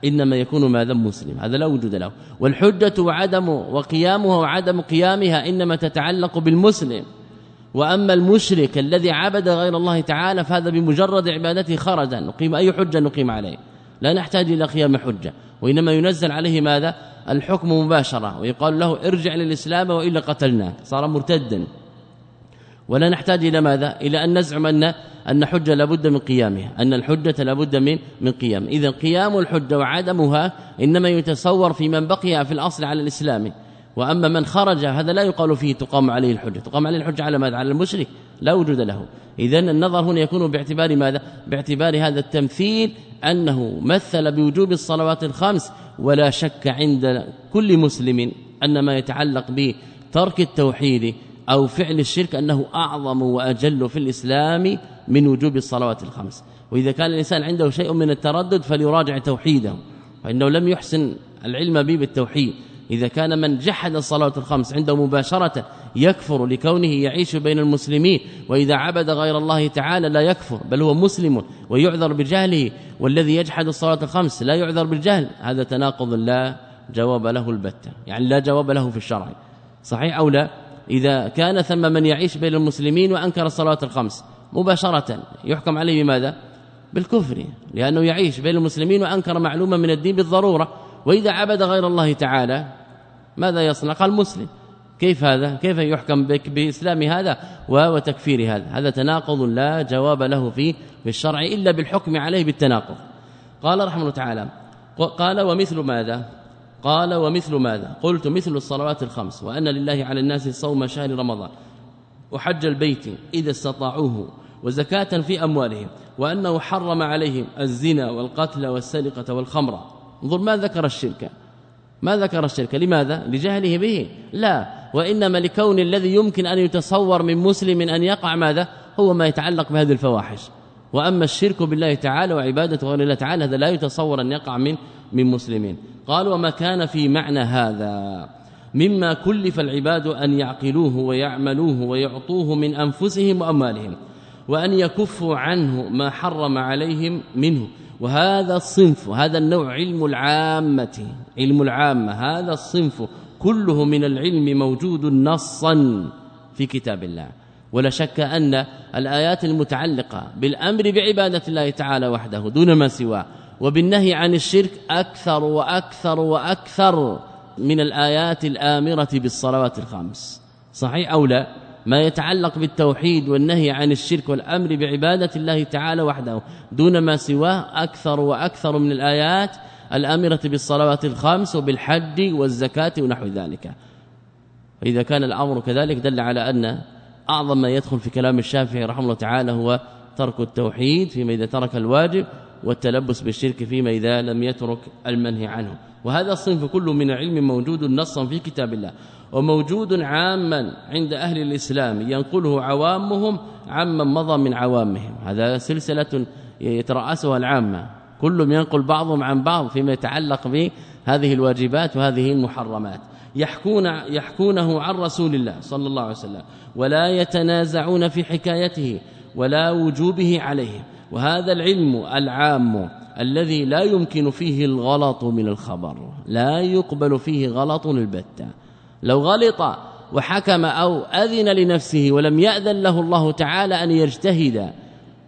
إنما يكون ماذا مسلم هذا لا وجود له. والحجة وعدم وقيامها وعدم قيامها إنما تتعلق بالمسلم. وأما المشرك الذي عبد غير الله تعالى فهذا بمجرد عبادته خرج نقيم أي حجة نقيم عليه؟ لا نحتاج إلى قيام حجة. وإنما ينزل عليه ماذا؟ الحكم مباشرة ويقال له ارجع للإسلام وإلا قتلناك صار مرتدا. ولا نحتاج إلى ماذا؟ إلى أن نزعم أن أن حجه لابد من قيامها أن الحجة لابد من من قيام إذا قيام الحجة وعدمها إنما يتصور في من بقي في الأصل على الإسلام. وأما من خرج هذا لا يقال فيه تقام عليه الحجة. تقام عليه الحجة على ماذا؟ على المشرك. لا وجود له. اذا النظر هنا يكون باعتبار ماذا؟ باعتبار هذا التمثيل أنه مثل بوجوب الصلوات الخمس ولا شك عند كل مسلم أن ما يتعلق بترك التوحيد أو فعل الشرك أنه أعظم وأجل في الإسلام من وجوب الصلوات الخمس. وإذا كان الإنسان عنده شيء من التردد فليراجع توحيده فإنه لم يحسن العلم به بالتوحيد. إذا كان من جحد الصلوات الخمس عنده مباشرة يكفر لكونه يعيش بين المسلمين وإذا عبد غير الله تعالى لا يكفر بل هو مسلم ويعذر بجهله. والذي يجحد الصلاه الخمس لا يعذر بالجهل. هذا تناقض لا جواب له البتة يعني لا جواب له في الشرع. صحيح أو لا؟ إذا كان ثم من يعيش بين المسلمين وأنكر الصلاه الخمس مباشرة. يحكم عليه بماذا؟ بالكفر لأنه يعيش بين المسلمين وأنكر معلومة من الدين بالضرورة. وإذا عبد غير الله تعالى ماذا يصنع؟ قال مسلم. كيف هذا؟ كيف يحكم بك بإسلام هذا وتكفير هذا؟ هذا تناقض لا جواب له فيه في الشرع إلا بالحكم عليه بالتناقض. قال رحمه الله تعالى قال ومثل ماذا؟ قال ومثل ماذا؟ قلت مثل الصلوات الخمس وأن لله على الناس صوم شهر رمضان. وحج البيت إذا استطاعوه وزكاة في أموالهم وأنه حرم عليهم الزنا والقتل والسرقة والخمر انظر ما ذكر الشرك. ما ذكر الشرك. لماذا؟ لجهله به. لا. وإنما لكون الذي يمكن أن يتصور من مسلم أن يقع ماذا؟ هو ما يتعلق بهذه الفواحش. وأما الشرك بالله تعالى وعباده غير الله تعالى هذا لا يتصور أن يقع من من مسلمين. قال وما كان في معنى هذا. مما كلف العباد أن يعقلوه ويعملوه ويعطوه من أنفسهم وأموالهم وأن يكفوا عنه ما حرم عليهم منه. وهذا الصنف هذا النوع علم العامة علم العامة هذا الصنف كله من العلم موجود نصا في كتاب الله. ولا شك أن الآيات المتعلقة بالأمر بعبادة الله تعالى وحده دون ما سواه وبالنهي عن الشرك أكثر وأكثر وأكثر من الآيات الآمرة بالصلوات الخمس. صحيح أو لا؟ ما يتعلق بالتوحيد والنهي عن الشرك والأمر بعبادة الله تعالى وحده دون ما سواه أكثر وأكثر من الآيات الآمرة بالصلوات الخمس وبالحج والزكاة ونحو ذلك. فإذا كان الأمر كذلك دل على أن أعظم ما يدخل في كلام الشافعي رحمه الله تعالى هو ترك التوحيد فيما إذا ترك الواجب والتلبس بالشرك فيما إذا لم يترك المنهي عنه. وهذا الصنف كله من العلم موجود نصا في كتاب الله. وموجود عاما عند أهل الإسلام ينقله عوامهم عمن مضى من عوامهم. هذا سلسلة يترأسها العامة. كلهم ينقل بعضهم عن بعض فيما يتعلق بهذه الواجبات وهذه المحرمات. يحكون يحكونه عن رسول الله صلى الله عليه وسلم. ولا يتنازعون في حكايته ولا وجوبه عليه. وهذا العلم العام الذي لا يمكن فيه الغلط من الخبر لا يقبل فيه غلط البتة. لو غلط وحكم أو أذن لنفسه ولم يأذن له الله تعالى أن يجتهد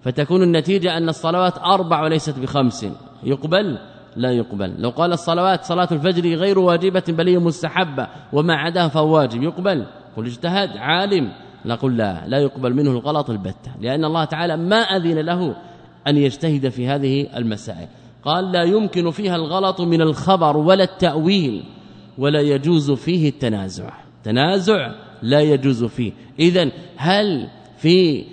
فتكون النتيجة أن الصلوات أربع وليست بخمس. يقبل؟ لا يقبل. لو قال الصلوات صلاة الفجر غير واجبة بل هي مستحبة وما عداها فهو واجب يقبل. قل اجتهد عالم. نقول لا لا يقبل منه الغلط البتة لأن الله تعالى ما أذن له أن يجتهد في هذه المسائل. قال لا يمكن فيها الغلط من الخبر ولا التأويل ولا يجوز فيه التنازع. تنازع لا يجوز فيه. اذا هل في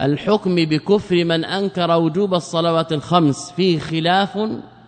الحكم بكفر من أنكر وجوب الصلوات الخمس فيه خلاف؟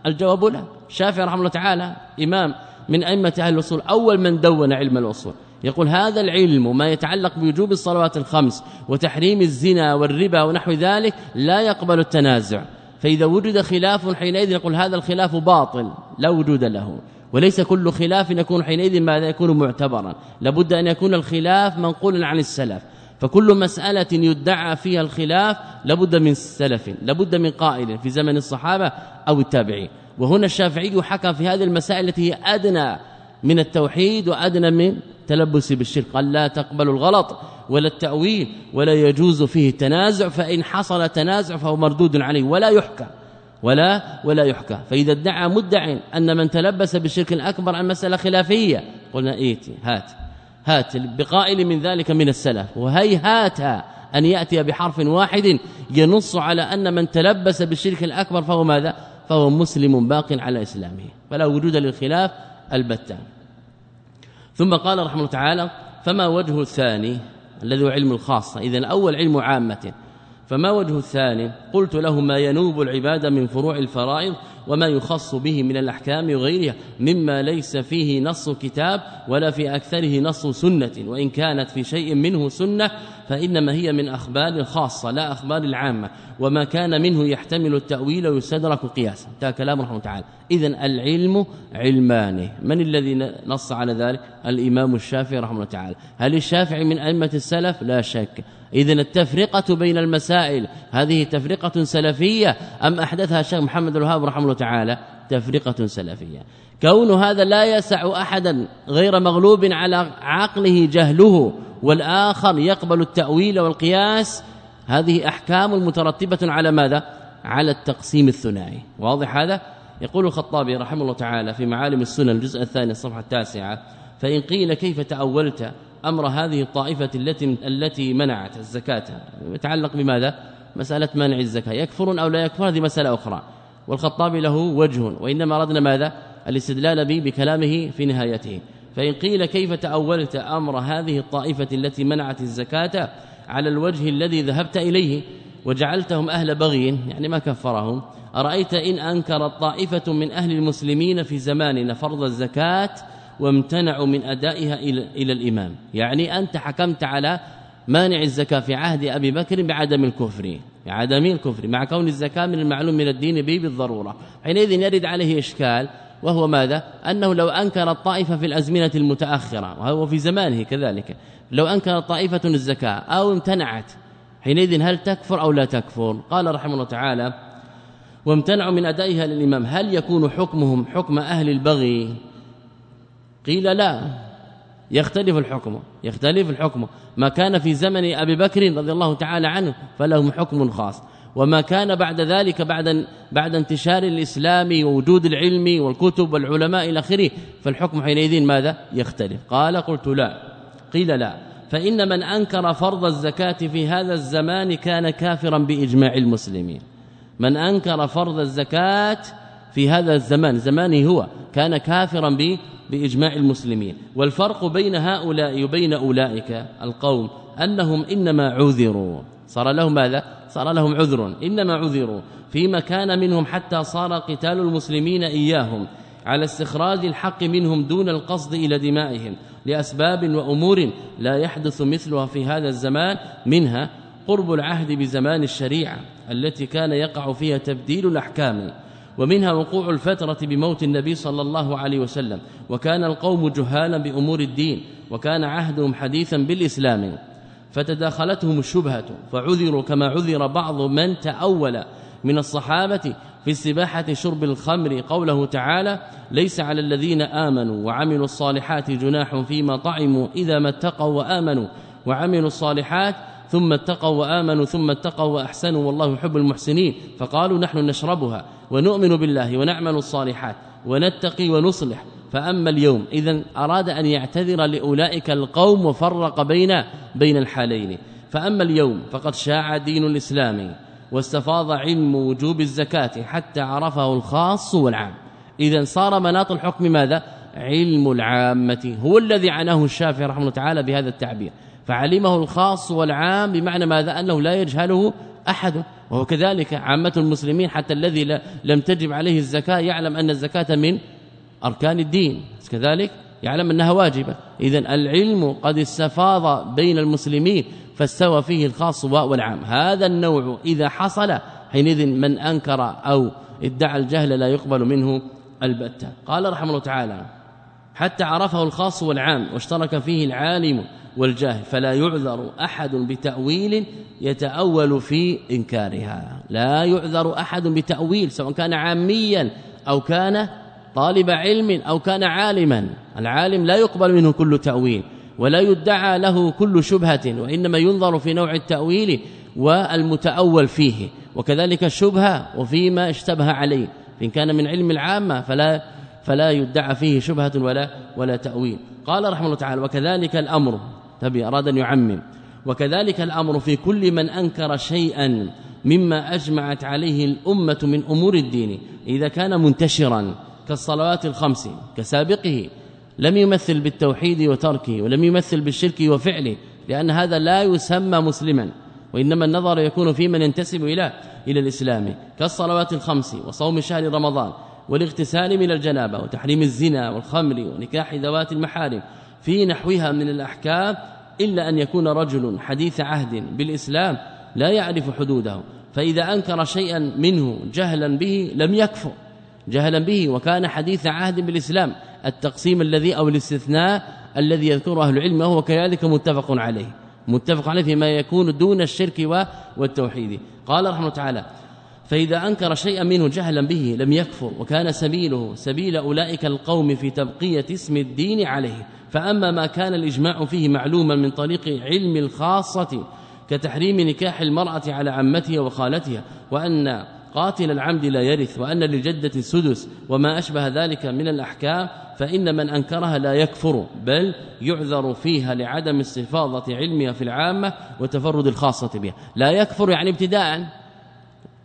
الجواب لا. الشافعي رحمه الله تعالى إمام من أئمة أهل الأصول أول من دون علم الأصول. يقول هذا العلم ما يتعلق بوجوب الصلوات الخمس وتحريم الزنا والربا ونحو ذلك لا يقبل التنازع. فإذا وجد خلاف حينئذ نقول هذا الخلاف باطل لا وجود له. وليس كل خلاف يكون حينئذ ماذا يكون معتبرا. لابد أن يكون الخلاف منقولا عن السلف. فكل مسألة يدعى فيها الخلاف لابد من سلف لابد من قائل في زمن الصحابة أو التابعين. وهنا الشافعي حكم في هذه المسائل التي هي أدنى من التوحيد وأدنى من تلبس بالشرك. قال لا تقبل الغلط ولا التأويل ولا يجوز فيه التنازع فإن حصل تنازع فهو مردود عليه. ولا يحكى ولا ولا يحكى. فإذا ادعى مدع أن من تلبس بالشرك الأكبر عن مسألة خلافية قلنا إيتي هات هات بقائل من ذلك من السلف. وهيهات أن يأتي بحرف واحد ينص على أن من تلبس بالشرك الأكبر فهو ماذا؟ فهو مسلم باق على إسلامه. فلا وجود للخلاف البتة. ثم قال رحمه الله تعالى فما وجه الثاني الذي هو علم الخاصة؟ إذا أول علم عامة. فما وجه الثاني؟ قلت له ما ينوب العبادة من فروع الفرائض وما يخص به من الأحكام وغيرها مما ليس فيه نص كتاب ولا في أكثره نص سنة وإن كانت في شيء منه سنة فإنما هي من أخبار الخاصة لا أخبار العامة. وما كان منه يحتمل التأويل ويستدرك قياسا. انتهى كلام رحمه تعالى. إذا العلم علمان من الذي نص على ذلك؟ الإمام الشافعي رحمه الله تعالى. هل الشافعي من أئمة السلف؟ لا شك. اذا التفرقة بين المسائل هذه تفرقة سلفية أم أحدثها الشيخ محمد الوهاب رحمه الله تعالى تفرقة سلفية. كون هذا لا يسع أحدا غير مغلوب على عقله جهله والآخر يقبل التأويل والقياس هذه أحكام مترتبة على ماذا؟ على التقسيم الثنائي. واضح هذا؟ يقول الخطابي رحمه الله تعالى في معالم السنن الجزء الثاني الصفحه التاسعة فإن قيل كيف تأولت أمر هذه الطائفة التي التي منعت الزكاة يتعلق بماذا؟ مسألة منع الزكاة. يكفر أو لا يكفر هذه مسألة أخرى. والخطابي له وجه وإنما أردنا ماذا؟ الاستدلال به بكلامه في نهايته. فإن قيل كيف تأولت أمر هذه الطائفة التي منعت الزكاة على الوجه الذي ذهبت إليه وجعلتهم أهل بغي يعني ما كفرهم أرأيت إن انكرت طائفه من أهل المسلمين في زماننا فرض الزكاة وامتنعوا من أدائها إلى الإمام. يعني أنت حكمت على مانع الزكاة في عهد أبي بكر بعدم الكفر. بعدم الكفر مع كون الزكاة من المعلوم من الدين به بالضرورة. حينئذ يرد عليه إشكال وهو ماذا؟ أنه لو أنكر الطائفة في الأزمنة المتأخرة وهو في زمانه كذلك لو أنكر طائفة الزكاة أو امتنعت حينئذ هل تكفر أو لا تكفر؟ قال رحمه الله تعالى وامتنعوا من أدائها للإمام هل يكون حكمهم حكم أهل البغي؟ قيل لا. يختلف الحكم يختلف الحكم. ما كان في زمن أبي بكر رضي الله تعالى عنه فلهم حكم خاص. وما كان بعد ذلك بعد بعد انتشار الإسلام ووجود العلم والكتب والعلماء إلى آخره فالحكم حينئذ ماذا؟ يختلف. قال قلت لا. قيل لا. فإن من أنكر فرض الزكاة في هذا الزمان كان كافرا بإجماع المسلمين. من أنكر فرض الزكاة في هذا الزمان زمانه هو كان كافرا بإجماع المسلمين. والفرق بين هؤلاء وبين أولئك القوم أنهم إنما عذروا. صار لهم ماذا؟ صار لهم عذر. إنما عذروا. فيما كان منهم حتى صار قتال المسلمين إياهم على استخراج الحق منهم دون القصد إلى دمائهم لأسباب وأمور لا يحدث مثلها في هذا الزمان منها قرب العهد بزمان الشريعة التي كان يقع فيها تبديل الأحكام. ومنها وقوع الفترة بموت النبي صلى الله عليه وسلم وكان القوم جهالا بأمور الدين وكان عهدهم حديثا بالإسلام فتداخلتهم الشبهة فعذروا كما عذر بعض من تأول من الصحابة في استباحة شرب الخمر. قوله تعالى ليس على الذين آمنوا وعملوا الصالحات جناح فيما طعموا إذا ما اتقوا وآمنوا وعملوا الصالحات ثم اتقوا وآمنوا ثم اتقوا وأحسنوا والله يحب المحسنين فقالوا نحن نشربها ونؤمن بالله ونعمل الصالحات ونتقي ونصلح فأما اليوم إذا أراد أن يعتذر لأولئك القوم وفرق بين بين الحالين فأما اليوم فقد شاع دين الإسلام واستفاض علم وجوب الزكاة حتى عرفه الخاص والعام إذا صار مناط الحكم ماذا؟ علم العامة هو الذي عناه الشافعي رحمه الله تعالى بهذا التعبير فعلمه الخاص والعام بمعنى ماذا؟ أنه لا يجهله أحد. وهو كذلك عامة المسلمين حتى الذي لم تجب عليه الزكاة يعلم أن الزكاة من أركان الدين. كذلك يعلم أنها واجبة. اذا العلم قد استفاض بين المسلمين فاستوى فيه الخاص والعام. هذا النوع إذا حصل حينئذ من أنكر أو ادعى الجهل لا يقبل منه البتة. قال رحمه الله تعالى حتى عرفه الخاص والعام واشترك فيه العالم والجاهل فلا يعذر أحد بتأويل يتأول في إنكارها. لا يعذر أحد بتأويل سواء كان عاميا أو كان طالب علم أو كان عالما. العالم لا يقبل منه كل تأويل ولا يدعى له كل شبهة وإنما ينظر في نوع التأويل والمتأول فيه. وكذلك الشبهة وفيما اشتبه عليه إن كان من علم العامة فلا فلا يدعى فيه شبهة ولا ولا تأويل. قال رحمه الله تعالى وكذلك الأمر. تبي أراد أن يعمم. وكذلك الأمر في كل من أنكر شيئا مما أجمعت عليه الأمة من أمور الدين. إذا كان منتشرا كالصلوات الخمس كسابقه لم يمثل بالتوحيد وتركه ولم يمثل بالشرك وفعله لأن هذا لا يسمى مسلما. وإنما النظر يكون في من ينتسب إلى إلى الإسلام كالصلوات الخمس وصوم شهر رمضان والاغتسال من الجنابة وتحريم الزنا والخمر ونكاح ذوات المحارم. في نحوها من الأحكام إلا أن يكون رجل حديث عهد بالإسلام لا يعرف حدوده فإذا أنكر شيئا منه جهلا به لم يكفر. جهلا به وكان حديث عهد بالإسلام التقسيم الذي أو الاستثناء الذي يذكره أهل العلم وهو كذلك متفق عليه. متفق عليه فيما يكون دون الشرك والتوحيد. قال رحمه تعالى فإذا أنكر شيئا منه جهلا به لم يكفر وكان سبيله سبيل أولئك القوم في تبقية اسم الدين عليه. فأما ما كان الإجماع فيه معلوما من طريق علم الخاصة كتحريم نكاح المرأة على عمتها وخالتها وأن قاتل العمد لا يرث وأن للجدة السدس وما أشبه ذلك من الأحكام فإن من أنكرها لا يكفر بل يعذر فيها لعدم استفاضة علمها في العامة وتفرد الخاصة بها. لا يكفر يعني ابتداء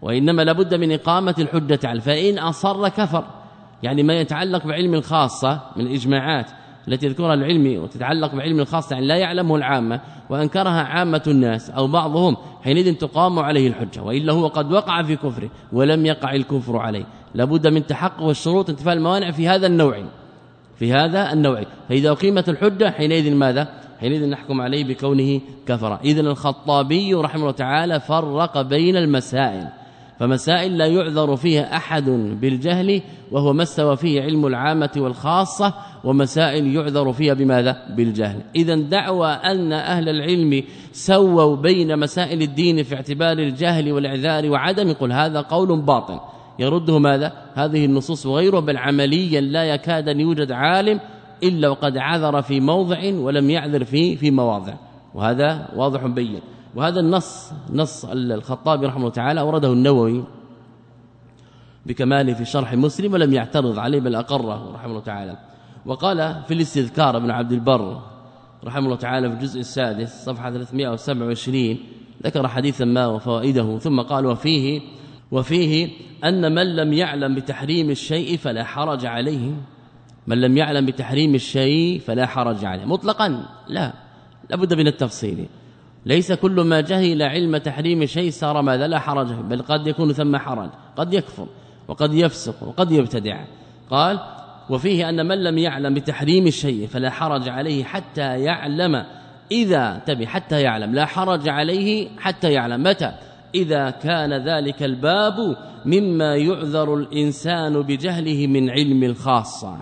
وإنما لابد من إقامة الحجة على فإن أصر كفر. يعني ما يتعلق بعلم الخاصة من الإجماعات التي يذكرها العلم وتتعلق بعلم الخاص يعني لا يعلمه العامة وأنكرها عامة الناس أو بعضهم حينئذ تقام عليه الحجة وإلا هو قد وقع في كفره ولم يقع الكفر عليه. لابد من تحقق الشروط انتفاء الموانع في هذا النوع. في هذا النوع. فإذا أقيمت الحجة حينئذ ماذا؟ حينئذ نحكم عليه بكونه كفر. إذا الخطابي رحمه الله تعالى فرق بين المسائل. فمسائل لا يعذر فيها أحد بالجهل وهو ما استوى فيه علم العامة والخاصة ومسائل يعذر فيها بماذا؟ بالجهل. اذا دعوى أن أهل العلم سووا بين مسائل الدين في اعتبار الجهل والإعذار وعدم قل هذا قول باطل. يرده ماذا؟ هذه النصوص وغيره بل عمليا لا يكاد أن يوجد عالم إلا وقد عذر في موضع ولم يعذر في في مواضع. وهذا واضح بين. وهذا النص نص الخطابي رحمه الله تعالى أورده النووي بكماله في شرح مسلم ولم يعترض عليه بل أقره رحمه الله تعالى. وقال في الاستذكار ابن عبد البر رحمه الله تعالى في الجزء السادس صفحة 327 ذكر حديثا ما وفوائده ثم قال وفيه وفيه أن من لم يعلم بتحريم الشيء فلا حرج عليه. من لم يعلم بتحريم الشيء فلا حرج عليه. مطلقا لا لابد من التفصيل. ليس كل ما جهل علم تحريم شيء صار ماذا لا حرج بل قد يكون ثم حرج قد يكفر وقد يفسق وقد يبتدع. قال وفيه أن من لم يعلم بتحريم الشيء فلا حرج عليه حتى يعلم. إذا تبي حتى يعلم لا حرج عليه حتى يعلم. متى؟ إذا كان ذلك الباب مما يعذر الإنسان بجهله من علم الخاصة.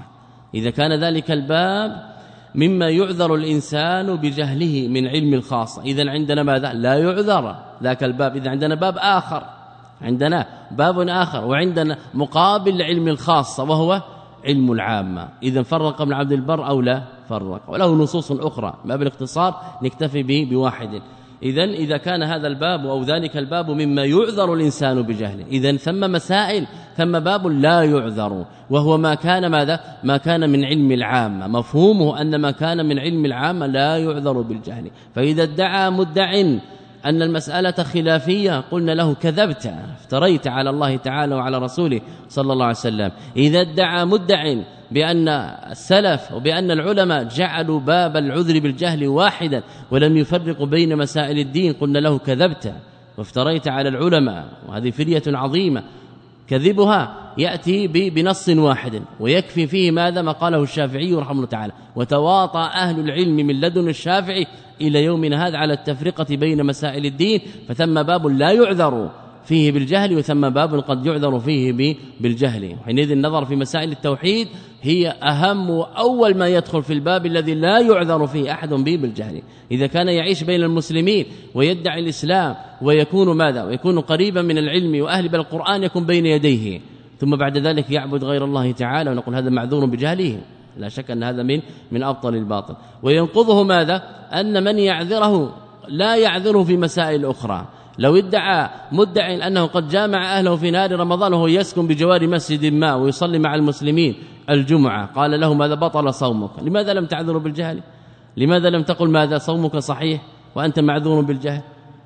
إذا كان ذلك الباب مما يعذر الإنسان بجهله من علم الخاصة. إذا عندنا ماذا؟ لا يعذر. ذاك الباب. إذا عندنا باب آخر. عندنا باب آخر. وعندنا مقابل علم الخاصة وهو علم العامة. إذا فرق ابن عبد البر أو لا؟ فرق. وله نصوص أخرى. ما بالاختصار نكتفي به بواحد. اذا إذا كان هذا الباب أو ذلك الباب مما يعذر الإنسان بجهله. اذا ثم مسائل ثم باب لا يعذر وهو ما كان ماذا؟ ما كان من علم العامة. مفهومه أن ما كان من علم العامة لا يعذر بالجهل. فإذا ادعى مدع أن المسألة خلافية قلنا له كذبت افتريت على الله تعالى وعلى رسوله صلى الله عليه وسلم. إذا ادعى مدع بأن السلف وبأن العلماء جعلوا باب العذر بالجهل واحدا ولم يفرقوا بين مسائل الدين. قلنا له كذبت وافتريت على العلماء وهذه فرية عظيمة. كذبها يأتي بنص واحد ويكفي فيه ماذا؟ ما قاله الشافعي رحمه الله تعالى وتواطى أهل العلم من لدن الشافعي إلى يومنا هذا على التفرقة بين مسائل الدين فثم باب لا يعذر. فيه بالجهل وثم باب قد يعذر فيه بالجهل. حينئذ النظر في مسائل التوحيد هي أهم وأول ما يدخل في الباب الذي لا يعذر فيه أحد به بالجهل. إذا كان يعيش بين المسلمين ويدعي الإسلام ويكون ماذا؟ ويكون قريبا من العلم وأهل بالقرآن يكون بين يديه. ثم بعد ذلك يعبد غير الله تعالى ونقول هذا معذور بجهله. لا شك أن هذا من من أبطل الباطل. وينقضه ماذا؟ أن من يعذره لا يعذره في مسائل أخرى. لو ادعى مدعي أنه قد جامع أهله في نهار رمضان وهو يسكن بجوار مسجد ما ويصلي مع المسلمين الجمعة. قال له ماذا بطل صومك؟ لماذا لم تعذر بالجهل؟ لماذا لم تقل ماذا صومك صحيح وأنت معذور بالجهل؟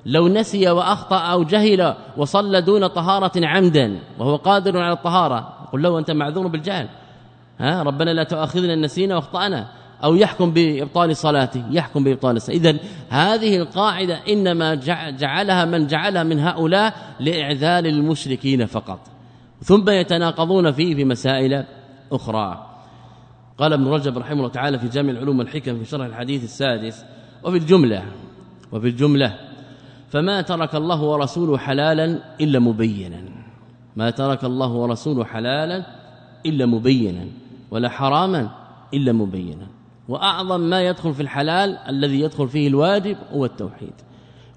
لو نسي وأخطأ أو جهل وصلى دون طهارة عمدا وهو قادر على الطهارة قل له أنت معذور بالجهل. ها؟ ربنا لا تؤاخذنا إن نسينا وأخطأنا. أو يحكم بإبطال صلاته يحكم بإبطال الصلاة إذن هذه القاعدة إنما جعلها من جعلها من هؤلاء لإعذال المشركين فقط. ثم يتناقضون فيه في مسائل أخرى. قال ابن رجب رحمه الله تعالى في جامع العلوم والحكم في شرح الحديث السادس وفي الجملة وفي الجملة فما ترك الله ورسوله حلالا إلا مبينا. ما ترك الله ورسوله حلالا إلا مبينا ولا حراما إلا مبينا. وأعظم ما يدخل في الحلال الذي يدخل فيه الواجب هو التوحيد.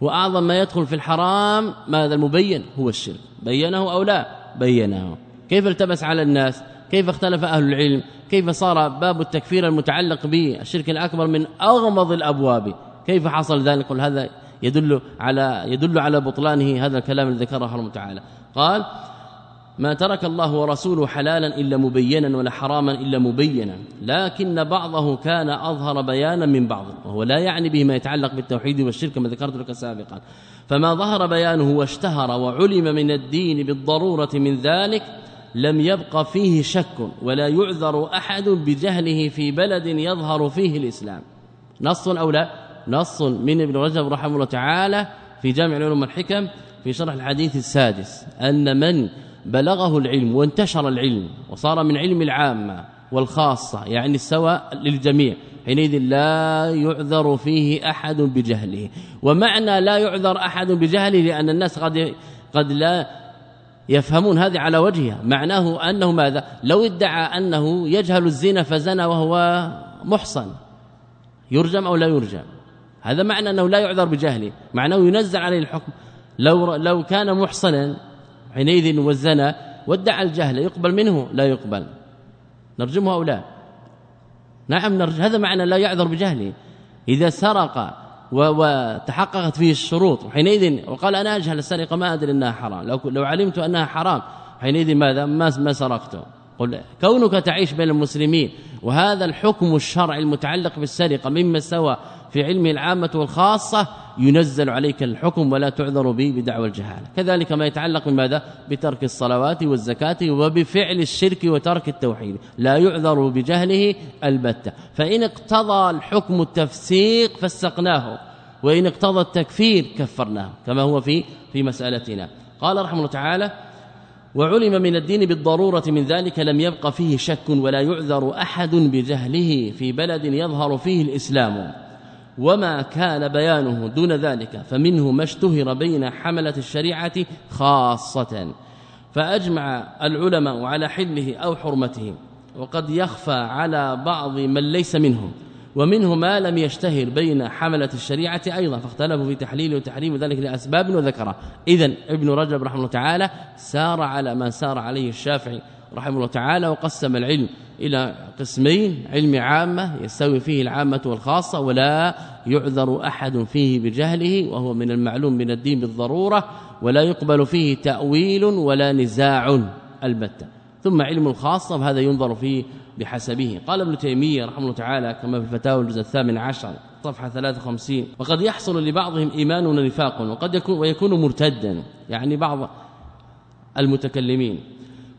وأعظم ما يدخل في الحرام ماذا المبين؟ هو الشرك. بينه أو لا؟ بينه. كيف التبس على الناس؟ كيف اختلف أهل العلم؟ كيف صار باب التكفير المتعلق بالشرك الأكبر من أغمض الأبواب؟ كيف حصل ذلك؟ قل هذا يدل على يدل على بطلانه هذا الكلام الذي ذكره الله تعالى. قال ما ترك الله ورسوله حلالا إلا مبينا ولا حراما إلا مبينا لكن بعضه كان أظهر بيانا من بعض وهو لا يعني به ما يتعلق بالتوحيد والشرك كما ذكرت لك سابقا. فما ظهر بيانه واشتهر وعلم من الدين بالضرورة من ذلك لم يبق فيه شك ولا يعذر أحد بجهله في بلد يظهر فيه الإسلام. نص أو لا؟ نص من ابن رجب رحمه الله تعالى في جامع العلوم والحكم في شرح الحديث السادس أن من بلغه العلم وانتشر العلم وصار من علم العامة والخاصة يعني السواء للجميع. حينئذ لا يعذر فيه أحد بجهله. ومعنى لا يعذر أحد بجهله لأن الناس قد قد لا يفهمون هذه على وجهها. معناه أنه ماذا؟ لو ادعى أنه يجهل الزنا فزنى وهو محصن. يرجم أو لا يرجم؟ هذا معنى أنه لا يعذر بجهله. معناه ينزل عليه الحكم. لو لو كان محصنا حينئذ والزنا وادعى الجهل يقبل منه؟ لا يقبل. نرجمه أو لا؟ نعم نرجم هذا معنى لا يعذر بجهله. إذا سرق وتحققت فيه الشروط حينئذ وقال أنا أجهل السرقة ما أدري إنها حرام. لو لو علمت أنها حرام حينئذ ماذا؟ ما ما سرقته. قل كونك تعيش بين المسلمين وهذا الحكم الشرعي المتعلق بالسرقة مما سوى في علم العامة والخاصة ينزل عليك الحكم ولا تعذر به بدعوى الجهالة. كذلك ما يتعلق بماذا؟ بترك الصلوات والزكاة وبفعل الشرك وترك التوحيد. لا يعذر بجهله البتة. فإن اقتضى الحكم التفسيق فسقناه. وإن اقتضى التكفير كفرناه. كما هو في في مسألتنا. قال رحمه الله تعالى وعلم من الدين بالضرورة من ذلك لم يبق فيه شك ولا يعذر أحد بجهله في بلد يظهر فيه الإسلام. وما كان بيانه دون ذلك فمنه ما اشتهر بين حملة الشريعة خاصة. فأجمع العلماء على حله أو حرمته وقد يخفى على بعض من ليس منهم ومنه ما لم يشتهر بين حملة الشريعة أيضا فاختلفوا في تحليل وتحريم ذلك لأسباب وذكرها إذا ابن رجب رحمه الله تعالى سار على ما سار عليه الشافعي رحمه الله تعالى وقسم العلم. إلى قسمين علم عامة يستوي فيه العامة والخاصة ولا يعذر أحد فيه بجهله وهو من المعلوم من الدين بالضرورة ولا يقبل فيه تأويل ولا نزاع البتة. ثم علم الخاصة وهذا ينظر فيه بحسبه. قال ابن تيمية رحمه الله تعالى كما في الفتاوى الجزء الثامن عشر صفحة 53 وقد يحصل لبعضهم إيمان ونفاق وقد يكون ويكون مرتدا يعني بعض المتكلمين.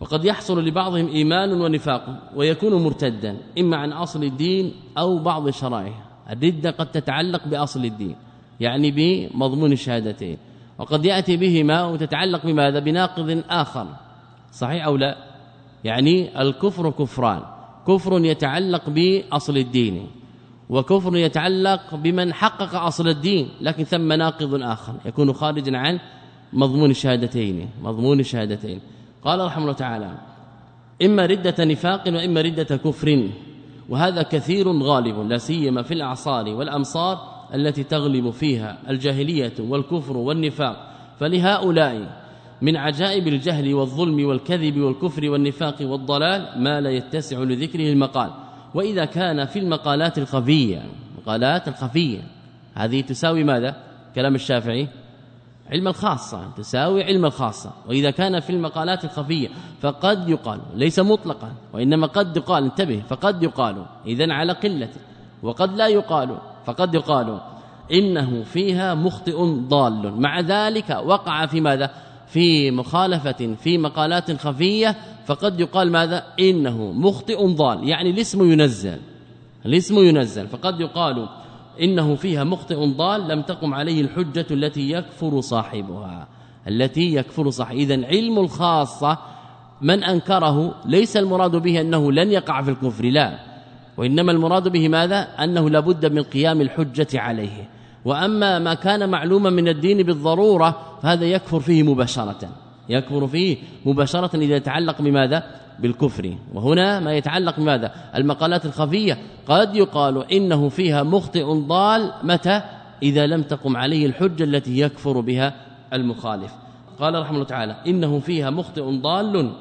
وقد يحصل لبعضهم إيمان ونفاق ويكون مرتدا إما عن أصل الدين أو بعض شرائعه. الردة قد تتعلق بأصل الدين يعني بمضمون الشهادتين. وقد يأتي بهما وتتعلق بماذا؟ بناقض آخر. صحيح أو لا؟ يعني الكفر كفران. كفر يتعلق بأصل الدين وكفر يتعلق بمن حقق أصل الدين لكن ثم ناقض آخر يكون خارجا عن مضمون الشهادتين مضمون الشهادتين. قال رحمه الله تعالى إما ردة نفاق وإما ردة كفر وهذا كثير غالب لا سيما في الأعصار والأمصار التي تغلب فيها الجاهلية والكفر والنفاق. فلهؤلاء من عجائب الجهل والظلم والكذب والكفر والنفاق والضلال ما لا يتسع لذكره المقال. وإذا كان في المقالات الخفية مقالات الخفية هذه تساوي ماذا؟ كلام الشافعي. علم الخاصة تساوي علم الخاصة. وإذا كان في المقالات الخفية فقد يقال ليس مطلقا وإنما قد يقال انتبه فقد يقال. إذا على قلة. وقد لا يقال فقد يقال. إنه فيها مخطئ ضال. مع ذلك وقع في ماذا؟ في مخالفة في مقالات خفية فقد يقال ماذا؟ إنه مخطئ ضال. يعني الاسم ينزل. الاسم ينزل فقد يقال. إنه فيها مخطئ ضال لم تقم عليه الحجة التي يكفر صاحبها. التي يكفر صاحب اذا علم الخاصة من أنكره ليس المراد به أنه لن يقع في الكفر لا. وإنما المراد به ماذا؟ أنه لابد من قيام الحجة عليه. وأما ما كان معلوما من الدين بالضرورة فهذا يكفر فيه مباشرة. يكفر فيه مباشرة إذا يتعلق بماذا؟ بالكفر. وهنا ما يتعلق بماذا؟ المقالات الخفية. قد يقال إنه فيها مخطئ ضال متى؟ إذا لم تقم عليه الحجة التي يكفر بها المخالف. قال رحمه الله تعالى إنه فيها مخطئ ضال.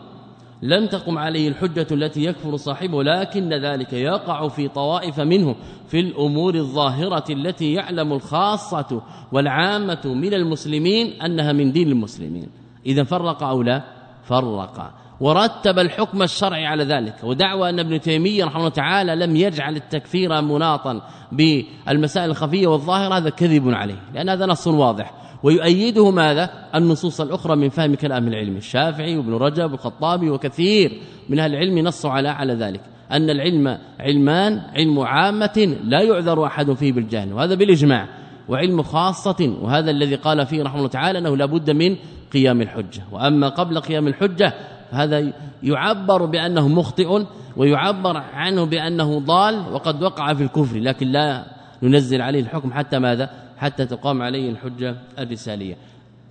لم تقم عليه الحجة التي يكفر صاحبه لكن ذلك يقع في طوائف منه في الأمور الظاهرة التي يعلم الخاصة والعامة من المسلمين أنها من دين المسلمين. إذا فرق أو لا؟ فرق. ورتب الحكم الشرعي على ذلك. ودعوى أن ابن تيمية رحمه الله تعالى لم يجعل التكفير مناطا بالمسائل الخفية والظاهرة هذا كذب عليه لأن هذا نص واضح. ويؤيده ماذا؟ النصوص الأخرى من فهم كلام العلم الشافعي وابن رجب والخطابي وكثير من أهل العلم نصوا على على ذلك. أن العلم علمان علم عامة لا يعذر أحد فيه بالجهل وهذا بالإجماع. وعلم خاصة وهذا الذي قال فيه رحمه الله تعالى أنه لابد من قيام الحجة. وأما قبل قيام الحجة هذا يعبر بأنه مخطئ ويعبر عنه بأنه ضال وقد وقع في الكفر لكن لا ننزل عليه الحكم حتى ماذا؟ حتى تقام عليه الحجة الرسالية.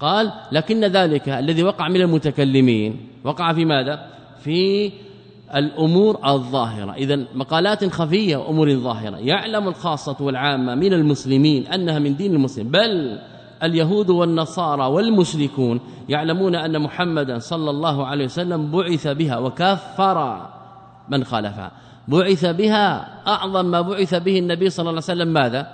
قال لكن ذلك الذي وقع من المتكلمين وقع في ماذا؟ في الأمور الظاهرة. إذا مقالات خفية وأمور ظاهرة. يعلم الخاصة والعامة من المسلمين أنها من دين المسلم بل اليهود والنصارى والمشركون يعلمون أن محمدا صلى الله عليه وسلم بعث بها وكفر من خالفها. بعث بها أعظم ما بعث به النبي صلى الله عليه وسلم ماذا؟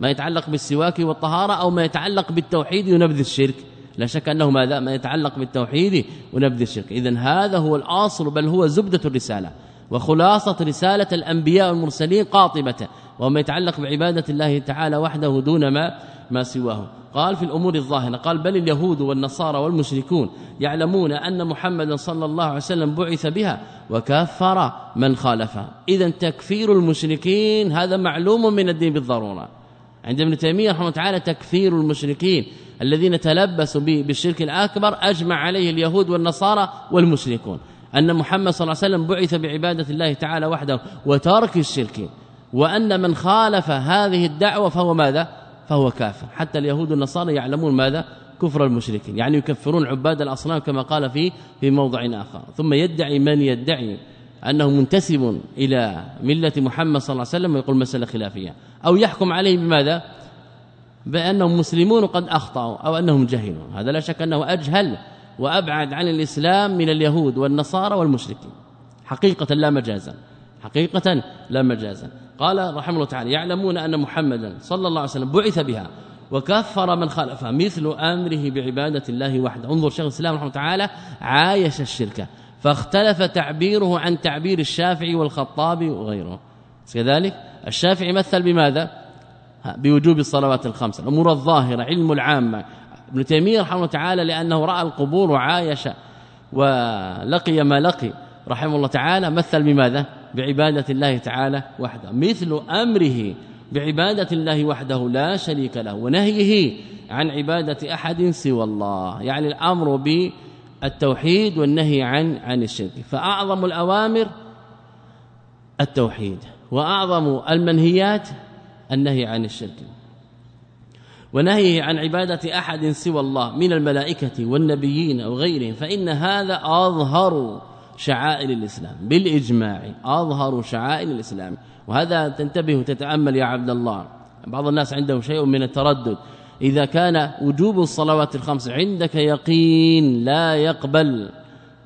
ما يتعلق بالسواك والطهارة أو ما يتعلق بالتوحيد ونبذ الشرك. لا شك أنه ماذا؟ ما يتعلق بالتوحيد ونبذ الشرك. اذا هذا هو الأصل بل هو زبدة الرسالة. وخلاصة رسالة الأنبياء والمرسلين قاطبة وما يتعلق بعبادة الله تعالى وحده دون ما ما سواه قال في الأمور الظاهرة قال بل اليهود والنصارى والمشركون يعلمون أن محمدا صلى الله عليه وسلم بعث بها وكفر من خالفها. اذا تكفير المشركين هذا معلوم من الدين بالضرورة. عند ابن تيمية رحمه الله تعالى تكفير المشركين الذين تلبسوا بالشرك الأكبر أجمع عليه اليهود والنصارى والمشركون. أن محمد صلى الله عليه وسلم بعث بعبادة الله تعالى وحده وترك الشرك. وأن من خالف هذه الدعوة فهو ماذا؟ فهو كافر. حتى اليهود والنصارى يعلمون ماذا؟ كفر المشركين. يعني يكفرون عباد الأصنام كما قال في في موضع آخر. ثم يدعي من يدعي انه منتسب إلى ملة محمد صلى الله عليه وسلم ويقول مسألة خلافية. أو يحكم عليه بماذا؟ بأنهم مسلمون قد أخطأوا أو أنهم جهلوا. هذا لا شك أنه أجهل وأبعد عن الإسلام من اليهود والنصارى والمشركين. حقيقة لا مجازا. حقيقة لا مجازا. قال رحمه الله تعالى يعلمون أن محمدا صلى الله عليه وسلم بعث بها وكفر من خالفها مثل أمره بعبادة الله وحده. انظر شيخ الإسلام رحمه الله تعالى عايش الشرك فاختلف تعبيره عن تعبير الشافعي والخطابي وغيره. كذلك الشافعي مثل بماذا؟ بوجوب الصلوات الخمس. الأمور الظاهرة علم العامة. ابن تيمية رحمه الله تعالى لأنه رأى القبور وعايش ولقي ما لقي. رحمه الله تعالى مثل بماذا؟ بعبادة الله تعالى وحده مثل أمره بعبادة الله وحده لا شريك له ونهيه عن عبادة أحد سوى الله يعني الأمر بالتوحيد والنهي عن عن الشرك. فأعظم الأوامر التوحيد وأعظم المنهيات النهي عن الشرك. ونهيه عن عبادة أحد سوى الله من الملائكة والنبيين وغيرهم فإن هذا أظهر شعائر الإسلام بالإجماع أظهر شعائر الإسلام. وهذا تنتبه وتتأمل يا عبد الله. بعض الناس عنده شيء من التردد. إذا كان وجوب الصلوات الخمس عندك يقين لا يقبل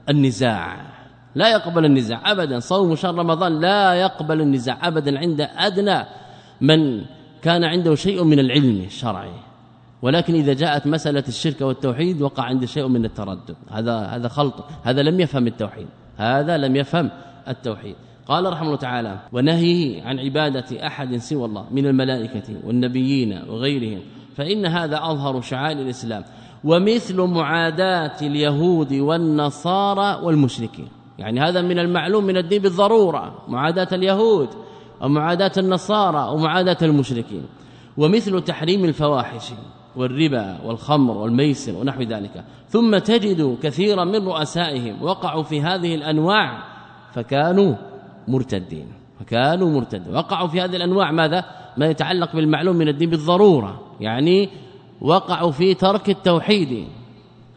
النزاع. لا يقبل النزاع ابدا. صوم شهر رمضان لا يقبل النزاع ابدا. عند أدنى من كان عنده شيء من العلم الشرعي. ولكن إذا جاءت مسألة الشرك والتوحيد وقع عنده شيء من التردد. هذا هذا خلط. هذا لم يفهم التوحيد. هذا لم يفهم التوحيد. قال رحمه الله تعالى ونهيه عن عبادة أحد سوى الله من الملائكة والنبيين وغيرهم فإن هذا أظهر شعائر الإسلام ومثل معاداة اليهود والنصارى والمشركين. يعني هذا من المعلوم من الدين بالضرورة معاداة اليهود ومعاداة النصارى ومعاداة المشركين ومثل تحريم الفواحش. والربا والخمر والميسر ونحو ذلك. ثم تجد كثيرا من رؤسائهم وقعوا في هذه الأنواع فكانوا مرتدين. فكانوا مرتدين. وقعوا في هذه الأنواع ماذا؟ ما يتعلق بالمعلوم من الدين بالضرورة. يعني وقعوا في ترك التوحيد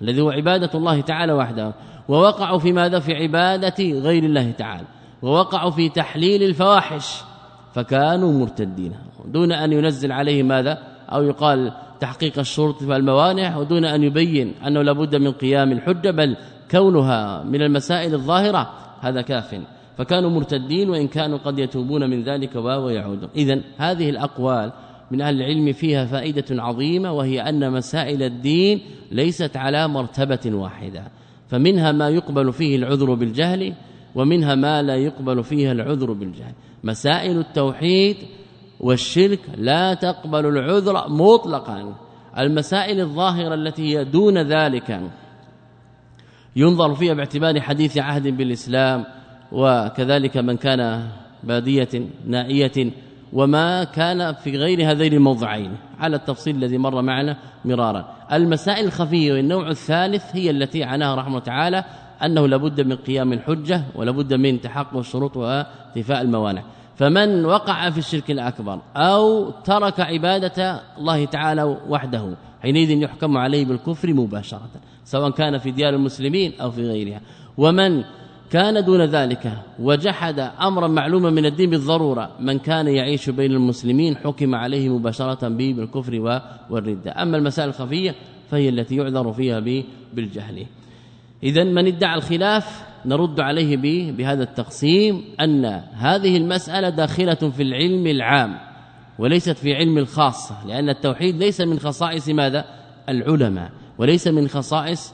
الذي هو عبادة الله تعالى وحده. ووقعوا في ماذا؟ في عبادة غير الله تعالى. ووقعوا في تحليل الفواحش فكانوا مرتدين. دون أن ينزل عليه ماذا؟ أو يقال تحقيق الشروط والموانع ودون أن يبين أنه لابد من قيام الحجة بل كونها من المسائل الظاهرة هذا كاف. فكانوا مرتدين وإن كانوا قد يتوبون من ذلك ويعودون إذا هذه الأقوال من أهل العلم فيها فائدة عظيمة وهي أن مسائل الدين ليست على مرتبة واحدة. فمنها ما يقبل فيه العذر بالجهل ومنها ما لا يقبل فيها العذر بالجهل. مسائل التوحيد والشرك لا تقبل العذر مطلقا. المسائل الظاهرة التي هي دون ذلك. ينظر فيها باعتبار حديث عهد بالإسلام وكذلك من كان بادية نائية وما كان في غير هذين الموضعين. على التفصيل الذي مر معنا مرارا. المسائل الخفية والنوع الثالث هي التي عناها رحمه تعالى أنه لابد من قيام الحجة ولابد من تحقق الشروط واتفاء الموانع. فمن وقع في الشرك الأكبر أو ترك عبادة الله تعالى وحده حينئذ يحكم عليه بالكفر مباشرة سواء كان في ديار المسلمين أو في غيرها. ومن كان دون ذلك وجحد أمرا معلوما من الدين بالضرورة من كان يعيش بين المسلمين حكم عليه مباشرة به بالكفر والردة. أما المسائل الخفية فهي التي يعذر فيها بالجهل. اذا من ادعى الخلاف نرد عليه به بهذا التقسيم أن هذه المسألة داخلة في العلم العام وليست في علم الخاصة لأن التوحيد ليس من خصائص ماذا؟ العلماء وليس من خصائص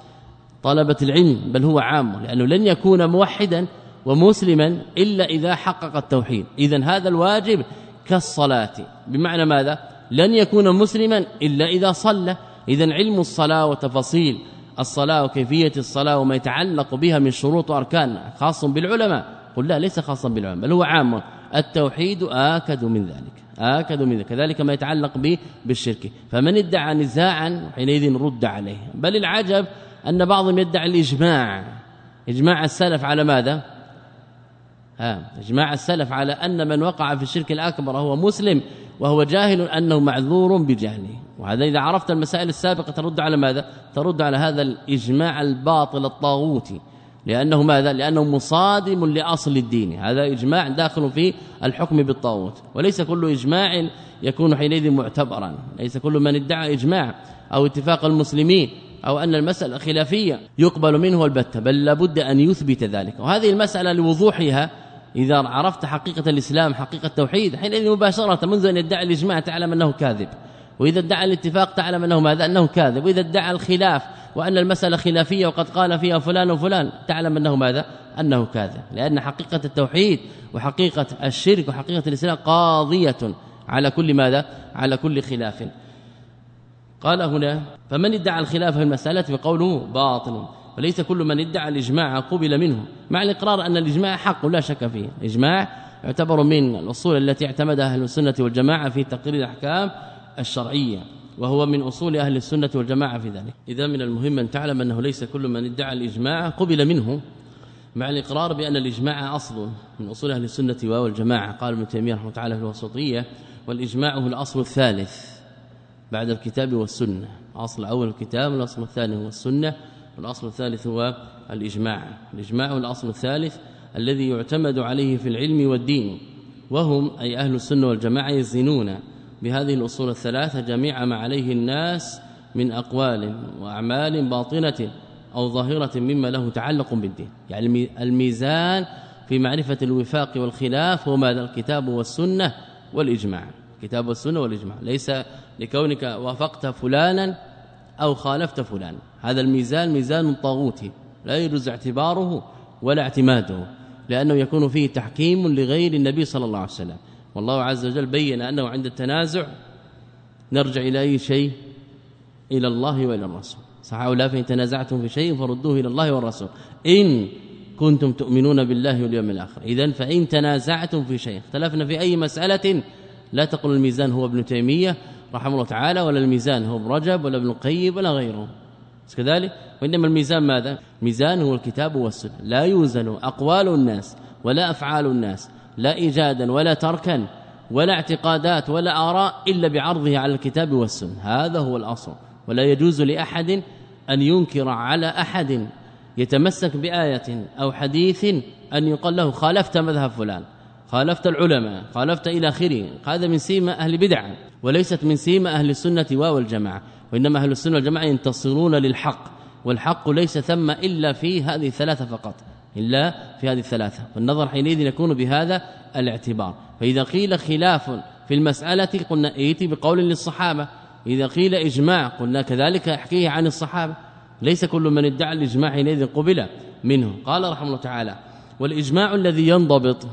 طلبة العلم بل هو عام لأنه لن يكون موحدا ومسلما إلا إذا حقق التوحيد. إذا هذا الواجب كالصلاة بمعنى ماذا؟ لن يكون مسلما إلا إذا صلى. إذا علم الصلاة وتفاصيل الصلاة وكيفية الصلاة وما يتعلق بها من شروط واركان خاص بالعلماء. قل لا ليس خاصا بالعلماء بل هو عام. التوحيد آكد من ذلك آكد من ذلك كذلك ما يتعلق به بالشرك. فمن ادعى نزاعا حينئذ رد عليه. بل العجب أن بعضهم يدعي الإجماع. إجماع السلف على ماذا؟ إجماع السلف على أن من وقع في الشرك الأكبر هو مسلم وهو جاهل أنه معذور بجهله. وهذا إذا عرفت المسائل السابقة ترد على ماذا؟ ترد على هذا الإجماع الباطل الطاغوتي. لأنه ماذا؟ لأنه مصادم لأصل الدين. هذا إجماع داخل في الحكم بالطاغوت. وليس كل إجماع يكون حينئذ معتبرا. ليس كل من ادعى إجماع أو اتفاق المسلمين أو أن المسألة خلافية يقبل منه البتة. بل لابد أن يثبت ذلك. وهذه المسألة لوضوحها إذا عرفت حقيقة الإسلام حقيقة التوحيد حينئذ مباشرة منذ أن يدعي الإجماع تعلم أنه كاذب. وإذا ادعى الاتفاق تعلم أنه ماذا؟ أنه كاذب. وإذا ادعى الخلاف وأن المسألة خلافية وقد قال فيها فلان وفلان تعلم أنه ماذا؟ أنه كاذب. لأن حقيقة التوحيد وحقيقة الشرك وحقيقة الإسلام قاضية على كل ماذا؟ على كل خلاف. قال هنا فمن ادعى الخلاف في المسألة فقوله باطل. وليس كل من ادعى الإجماع قبل منه. مع الإقرار أن الإجماع حق لا شك فيه. الإجماع يعتبر من الأصول التي اعتمدها أهل السنة والجماعة في تقرير الأحكام الشرعية وهو من أصول أهل السنة والجماعة في ذلك. إذا من المهم أن تعلم أنه ليس كل من ادعى الإجماع قبل منه. مع الإقرار بأن الإجماع أصل من أصول أهل السنة والجماعة قال ابن تيمية رحمه الله في الوسطية والإجماع هو الأصل الثالث بعد الكتاب والسنة. أصل أول الكتاب والأصل الثاني هو السنة. والأصل الثالث هو الإجماع. الإجماع والأصل الثالث الذي يعتمد عليه في العلم والدين وهم أي أهل السنة والجماعة يزنون بهذه الأصول الثلاثة جميع ما عليه الناس من أقوال وأعمال باطنة أو ظاهرة مما له تعلق بالدين. يعني الميزان في معرفة الوفاق والخلاف هو ماذا الكتاب والسنة والإجماع. الكتاب والسنة والإجماع. ليس لكونك وافقت فلانا أو خالفت فلانا هذا الميزان ميزان طاغوتي لا يجوز اعتباره ولا اعتماده لأنه يكون فيه تحكيم لغير النبي صلى الله عليه وسلم. والله عز وجل بين أنه عند التنازع نرجع إلى أي شيء؟ إلى الله وإلى الرسول. صح أو لا؟ فإن تنازعتم في شيء فردوه إلى الله والرسول. إن كنتم تؤمنون بالله واليوم الآخر. اذا فإن تنازعتم في شيء اختلفنا في أي مسألة لا تقل الميزان هو ابن تيمية رحمه الله تعالى ولا الميزان هو ابن رجب ولا ابن القيم ولا غيره. كذلك وإنما الميزان ماذا؟ الميزان هو الكتاب والسنة. لا يوزن أقوال الناس ولا أفعال الناس لا إيجادا ولا تركا ولا اعتقادات ولا آراء إلا بعرضه على الكتاب والسنة. هذا هو الأصل. ولا يجوز لأحد أن ينكر على أحد يتمسك بآية أو حديث أن يقال له خالفت مذهب فلان. خالفت العلماء خالفت إلى آخره. هذا من سيما أهل بدع وليست من سيما أهل السنة والجماعه وإنما أهل السنة والجماعة ينتصرون للحق والحق ليس ثم إلا في هذه الثلاثة فقط إلا في هذه الثلاثة. والنظر حينئذ يكون بهذا الاعتبار. فإذا قيل خلاف في المسألة قلنا ايتي بقول للصحابة. إذا قيل إجماع قلنا كذلك احكيه عن الصحابة. ليس كل من ادعى الإجماع حينئذ قبل منه. قال رحمه الله تعالى والإجماع الذي ينضبط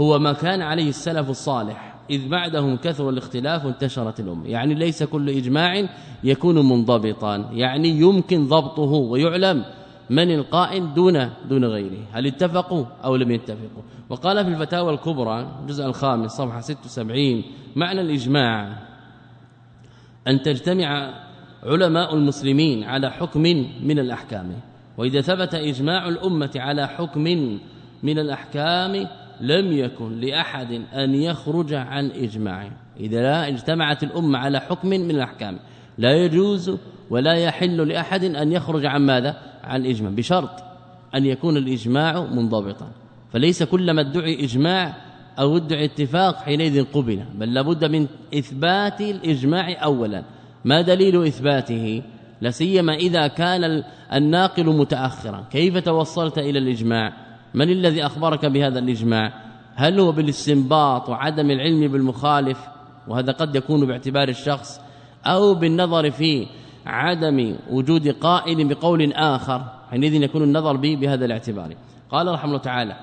هو ما كان عليه السلف الصالح إذ بعدهم كثر الاختلاف انتشرت الأمة. يعني ليس كل إجماع يكون منضبطا يعني يمكن ضبطه ويعلم من القائل دون دون غيره هل اتفقوا أو لم يتفقوا. وقال في الفتاوى الكبرى الجزء الخامس صفحة 76 معنى الإجماع أن تجتمع علماء المسلمين على حكم من الأحكام. وإذا ثبت إجماع الأمة على حكم من الأحكام لم يكن لأحد أن يخرج عن إجماعه إذا لا اجتمعت الأمة على حكم من الأحكام لا يجوز ولا يحل لأحد أن يخرج عن ماذا؟ عن إجماع بشرط أن يكون الإجماع منضبطا. فليس كلما ادعي إجماع أو ادعي اتفاق حينئذ قبل بل لابد من إثبات الإجماع أولا. ما دليل إثباته؟ لسيما إذا كان الناقل متأخرا. كيف توصلت إلى الإجماع؟ من الذي أخبرك بهذا الإجماع؟ هل هو بالاستنباط وعدم العلم بالمخالف وهذا قد يكون باعتبار الشخص أو بالنظر في عدم وجود قائل بقول آخر؟ حينئذ يكون النظر به بهذا الاعتبار. قال رحمه الله تعالى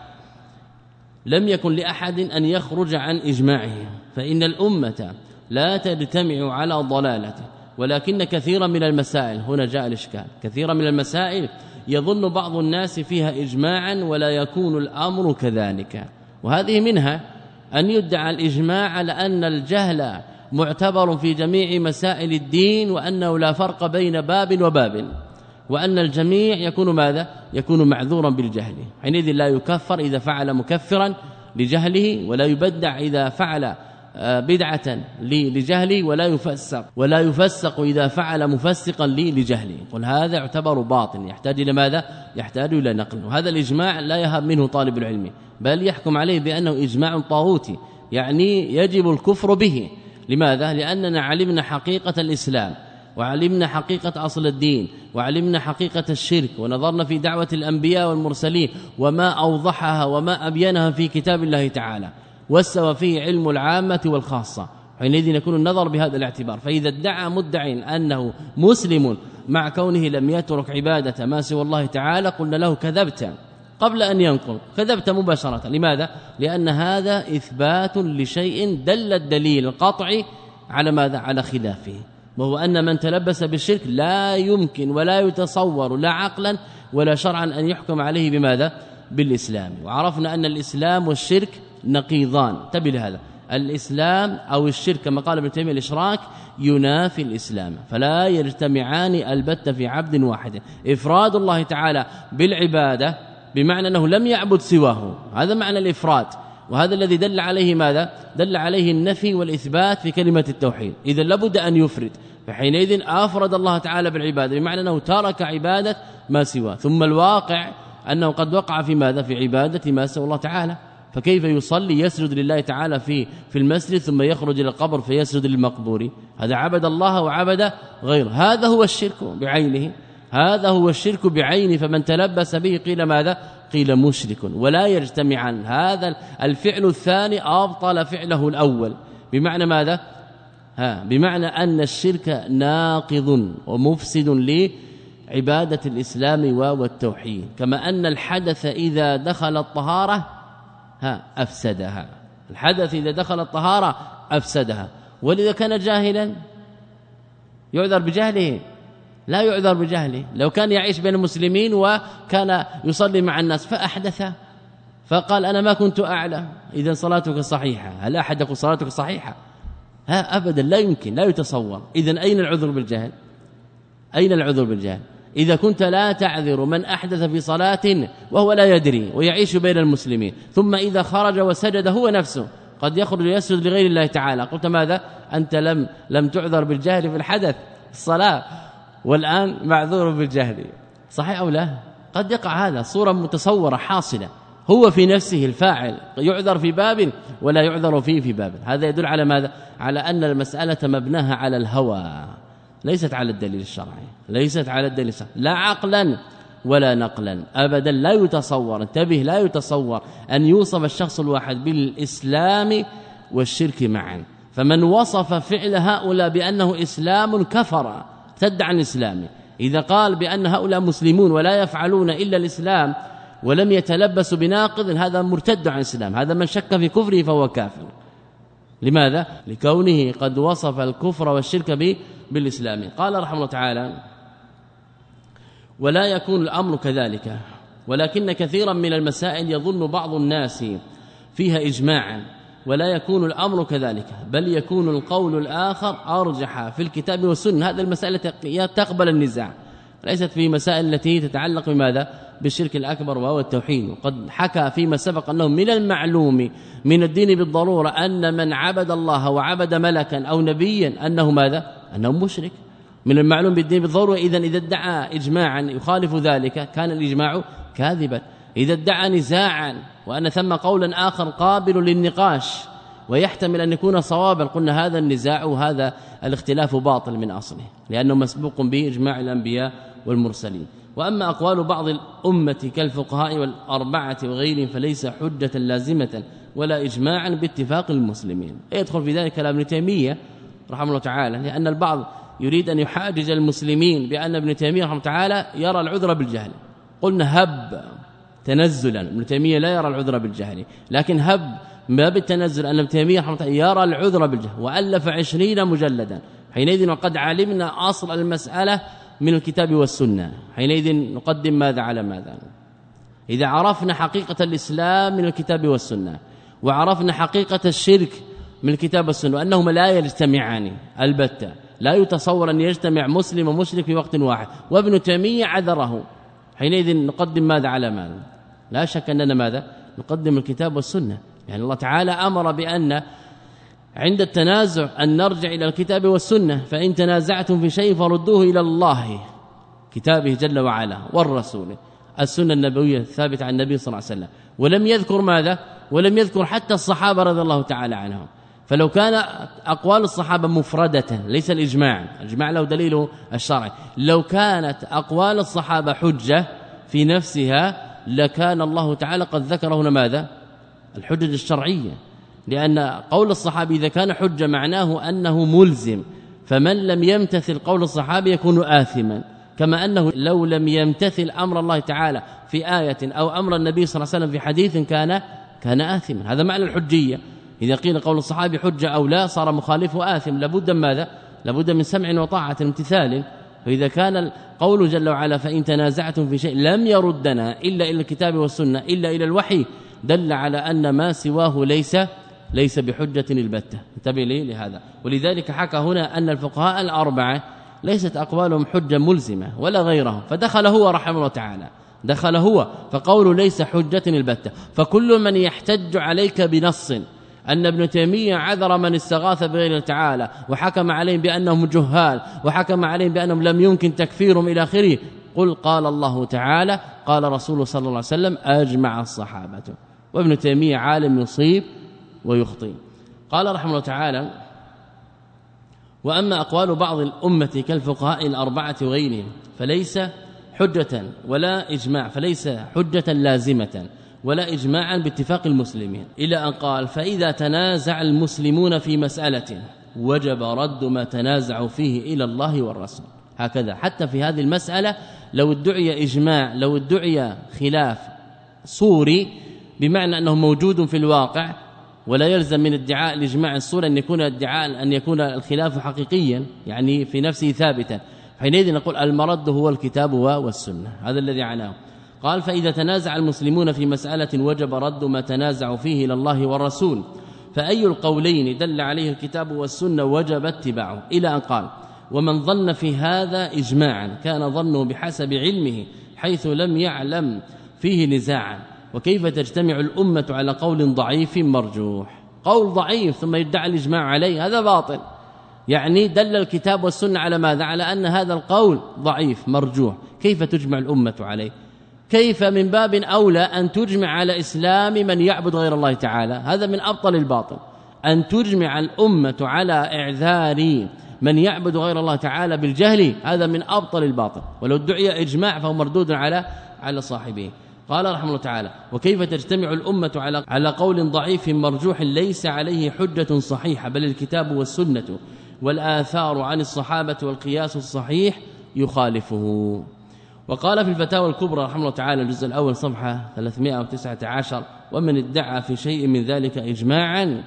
لم يكن لأحد أن يخرج عن إجماعه فإن الأمة لا تجتمع على ضلالته ولكن كثيرا من المسائل. هنا جاء الإشكال. كثيرا من المسائل يظن بعض الناس فيها اجماعا ولا يكون الأمر كذلك. وهذه منها أن يدعى الإجماع على أن الجهل معتبر في جميع مسائل الدين وأنه لا فرق بين باب وباب وأن الجميع يكون ماذا؟ يكون معذورا بالجهل. حينئذ لا يكفر إذا فعل مكفرا لجهله ولا يبدع إذا فعل آه، بدعة لجهلي ولا يفسق ولا يفسق إذا فعل مفسقا لي لجهلي. قل هذا يعتبر باطل. يحتاج إلى ماذا؟ يحتاج إلى نقل. وهذا الإجماع لا يهب منه طالب العلم بل يحكم عليه بأنه إجماع طاغوتي يعني يجب الكفر به. لماذا؟ لأننا علمنا حقيقة الإسلام وعلمنا حقيقة أصل الدين وعلمنا حقيقة الشرك ونظرنا في دعوة الأنبياء والمرسلين وما أوضحها وما أبينها في كتاب الله تعالى. واستوى فيه علم العامة والخاصة حينئذ يكون النظر بهذا الاعتبار فإذا ادعى مدع أنه مسلم مع كونه لم يترك عبادة ما سوى الله تعالى قلنا له كذبت قبل أن ينقل كذبت مباشرة لماذا؟ لأن هذا إثبات لشيء دل الدليل القطعي على ماذا؟ على خلافه وهو أن من تلبس بالشرك لا يمكن ولا يتصور لا عقلا ولا شرعا أن يحكم عليه بماذا؟ بالإسلام وعرفنا أن الإسلام والشرك نقيضان. انتبه لهذا. الإسلام أو الشرك كما قال ابن تيمية الإشراك ينافي الإسلام فلا يجتمعان البتة في عبد واحد. إفراد الله تعالى بالعبادة بمعنى أنه لم يعبد سواه. هذا معنى الإفراد. وهذا الذي دل عليه ماذا؟ دل عليه النفي والإثبات في كلمة التوحيد. إذا لابد أن يفرد. فحينئذ أفرد الله تعالى بالعبادة بمعنى أنه ترك عبادة ما سواه. ثم الواقع أنه قد وقع في ماذا؟ في عبادة ما سوى الله تعالى. فكيف يصلي يسجد لله تعالى في في المسجد ثم يخرج إلى القبر فيسجد للمقبور؟ هذا عبد الله وعبد غيره. هذا هو الشرك بعينه. هذا هو الشرك بعينه. فمن تلبس به قيل ماذا؟ قيل مشرك. ولا يجتمعان. هذا الفعل الثاني أبطل فعله الأول. بمعنى ماذا؟ ها بمعنى أن الشرك ناقض ومفسد لعبادة الإسلام والتوحيد. كما أن الحدث إذا دخل الطهارة ها أفسدها. الحدث إذا دخل الطهارة أفسدها. واذا كان جاهلا؟ يعذر بجهله. لا يعذر بجهله. لو كان يعيش بين المسلمين وكان يصلي مع الناس فأحدث. فقال أنا ما كنت أعلم. إذا صلاتك صحيحة. هل احد يقول صلاتك صحيحة؟ ها ابدا لا يمكن لا يتصور. اذا أين العذر بالجهل؟ أين العذر بالجهل؟ إذا كنت لا تعذر من أحدث في صلاة وهو لا يدري ويعيش بين المسلمين ثم إذا خرج وسجد هو نفسه قد يخرج يسجد لغير الله تعالى. قلت ماذا؟ أنت لم لم تعذر بالجهل في الحدث الصلاة والآن معذور بالجهل. صحيح أو لا؟ قد يقع هذا صورة متصورة حاصلة. هو في نفسه الفاعل يعذر في باب ولا يعذر فيه في باب. هذا يدل على ماذا؟ على أن المسألة مبناها على الهوى. ليست على الدليل الشرعي ليست على الدليل الشرعي. لا عقلا ولا نقلا ابدا لا يتصور انتبه لا يتصور أن يوصف الشخص الواحد بالإسلام والشرك معا. فمن وصف فعل هؤلاء بأنه إسلام كفر ارتد عن إذا قال بأن هؤلاء مسلمون ولا يفعلون إلا الإسلام ولم يتلبسوا بناقض هذا مرتد عن الإسلام. هذا من شك في كفره فهو كافر. لماذا؟ لكونه قد وصف الكفر والشرك بالإسلام. قال رحمه الله تعالى ولا يكون الأمر كذلك ولكن كثيرا من المسائل يظن بعض الناس فيها اجماعا ولا يكون الأمر كذلك بل يكون القول الآخر أرجح في الكتاب والسنة. هذه المساله تقبل النزاع. ليست في مسائل التي تتعلق بماذا؟ بالشرك الأكبر وهو التوحيد. وقد حكى فيما سبق أنه من المعلوم من الدين بالضرورة أن من عبد الله وعبد ملكا أو نبيا أنه ماذا؟ أنه مشرك. من المعلوم بالدين بالضرورة اذا إذا ادعى اجماعا يخالف ذلك كان الإجماع كاذبا. إذا ادعى نزاعا وأن ثم قولا آخر قابل للنقاش ويحتمل أن يكون صوابا قلنا هذا النزاع وهذا الاختلاف باطل من أصله لأنه مسبوق باجماع الأنبياء والمرسلين. وأما أقوال بعض الأمة كالفقهاء والأربعة وغيرهم فليس حجة لازمة ولا اجماعا باتفاق المسلمين. يدخل في ذلك كلام ابن تيمية رحمه الله تعالى لأن البعض يريد أن يحاجج المسلمين بأن ابن تيمية رحمه الله تعالى يرى العذر بالجهل. قلنا هب تنزلا ابن تيمية لا يرى العذر بالجهل لكن هب ما بالتنزل أن ابن تيمية رحمه الله يرى العذر بالجهل وألف عشرين مجلدا. حينئذ وقد علمنا أصل المسألة من الكتاب والسنة. حينئذ نقدم ماذا على ماذا. إذا عرفنا حقيقة الإسلام من الكتاب والسنة وعرفنا حقيقة الشرك من الكتاب والسنة وأنهما لا يجتمعان البتة. لا يتصور أن يجتمع مسلم ومشرك في وقت واحد. وابن تيمية عذره. حينئذ نقدم ماذا على ماذا. لا شك أننا ماذا. نقدم الكتاب والسنة. يعني الله تعالى أمر بأن عند التنازع أن نرجع إلى الكتاب والسنة فإن تنازعتم في شيء فردوه إلى الله كتابه جل وعلا والرسول السنة النبوية الثابتة عن النبي صلى الله عليه وسلم. ولم يذكر ماذا؟ ولم يذكر حتى الصحابة رضي الله تعالى عنهم. فلو كان أقوال الصحابة مفردة ليس الإجماع الإجماع له دليله الشرعي. لو كانت أقوال الصحابة حجة في نفسها لكان الله تعالى قد ذكر هنا ماذا؟ الحجج الشرعية. لأن قول الصحابي إذا كان حجه معناه أنه ملزم فمن لم يمتثل قول الصحابي يكون آثما كما أنه لو لم يمتثل أمر الله تعالى في آية أو أمر النبي صلى الله عليه وسلم في حديث كان كان آثما. هذا معنى الحجية. إذا قيل قول الصحابي حجه أو لا صار مخالفه آثم لابد ماذا؟ لابد من سمع وطاعة امتثال. فإذا كان القول جل وعلا فإن تنازعتم في شيء لم يردنا إلا إلى الكتاب والسنة إلا إلى الوحي دل على أن ما سواه ليس ليس بحجة البتة. انتبه لي لهذا. ولذلك حكى هنا أن الفقهاء الأربعة ليست أقوالهم حجة ملزمة ولا غيرهم فدخل هو رحمه الله تعالى. دخل هو. فقوله ليس حجة البتة. فكل من يحتج عليك بنص. أن ابن تيمية عذر من استغاث بغير تعالى. وحكم عليهم بأنهم جهال. وحكم عليهم بأنهم لم يمكن تكفيرهم إلى آخره. قل قال الله تعالى. قال رسول صلى الله عليه وسلم أجمع الصحابة. وابن تيمية عالم يصيب. ويخطئ. قال رحمه الله تعالى وأما أقوال بعض الأمة كالفقهاء الأربعة وغيرهم فليس حجة ولا إجماع فليس حجة لازمة ولا إجماعا باتفاق المسلمين. إلى أن قال فإذا تنازع المسلمون في مسألة وجب رد ما تنازعوا فيه إلى الله والرسول. هكذا حتى في هذه المسألة لو ادعي إجماع لو ادعي خلاف صوري بمعنى أنه موجود في الواقع ولا يلزم من ادعاء الاجماع الصورة أن يكون ادعاء أن يكون الخلاف حقيقيا يعني في نفسه ثابتا. حينئذ نقول المرد هو الكتاب والسنة. هذا الذي عناه. قال فإذا تنازع المسلمون في مسألة وجب رد ما تنازعوا فيه إلى الله والرسول فأي القولين دل عليه الكتاب والسنة وجب اتباعه؟ إلى أن قال ومن ظن في هذا اجماعا كان ظنه بحسب علمه حيث لم يعلم فيه نزاعا. وكيف تجتمع الأمة على قول ضعيف مرجوح؟ قول ضعيف ثم يدعي الإجماع عليه هذا باطل. يعني دل الكتاب والسنة على ماذا؟ على أن هذا القول ضعيف مرجوح. كيف تجمع الأمة عليه؟ كيف من باب أولى أن تجمع على إسلام من يعبد غير الله تعالى؟ هذا من أبطل الباطل. أن تجمع الأمة على إعذار من يعبد غير الله تعالى بالجهل هذا من أبطل الباطل. ولو ادعي إجماع فهو مردود على على صاحبه. قال رحمه الله تعالى وكيف تجتمع الأمة على على قول ضعيف مرجوح ليس عليه حجة صحيحة بل الكتاب والسنة والآثار عن الصحابة والقياس الصحيح يخالفه. وقال في الفتاوى الكبرى رحمه الله تعالى الجزء الأول صفحة 319 ومن ادعى في شيء من ذلك إجماعا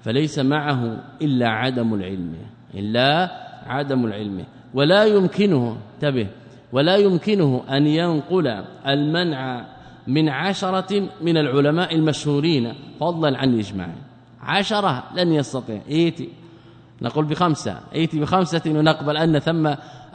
فليس معه إلا عدم العلم إلا عدم العلم. ولا يمكنه انتبه ولا يمكنه أن ينقل المنع من عشرة من العلماء المشهورين فضلا عن الإجماع. عشرة لن يستطيع. إيتي نقول بخمسة. إيتي بخمسة ونقبل أن ثم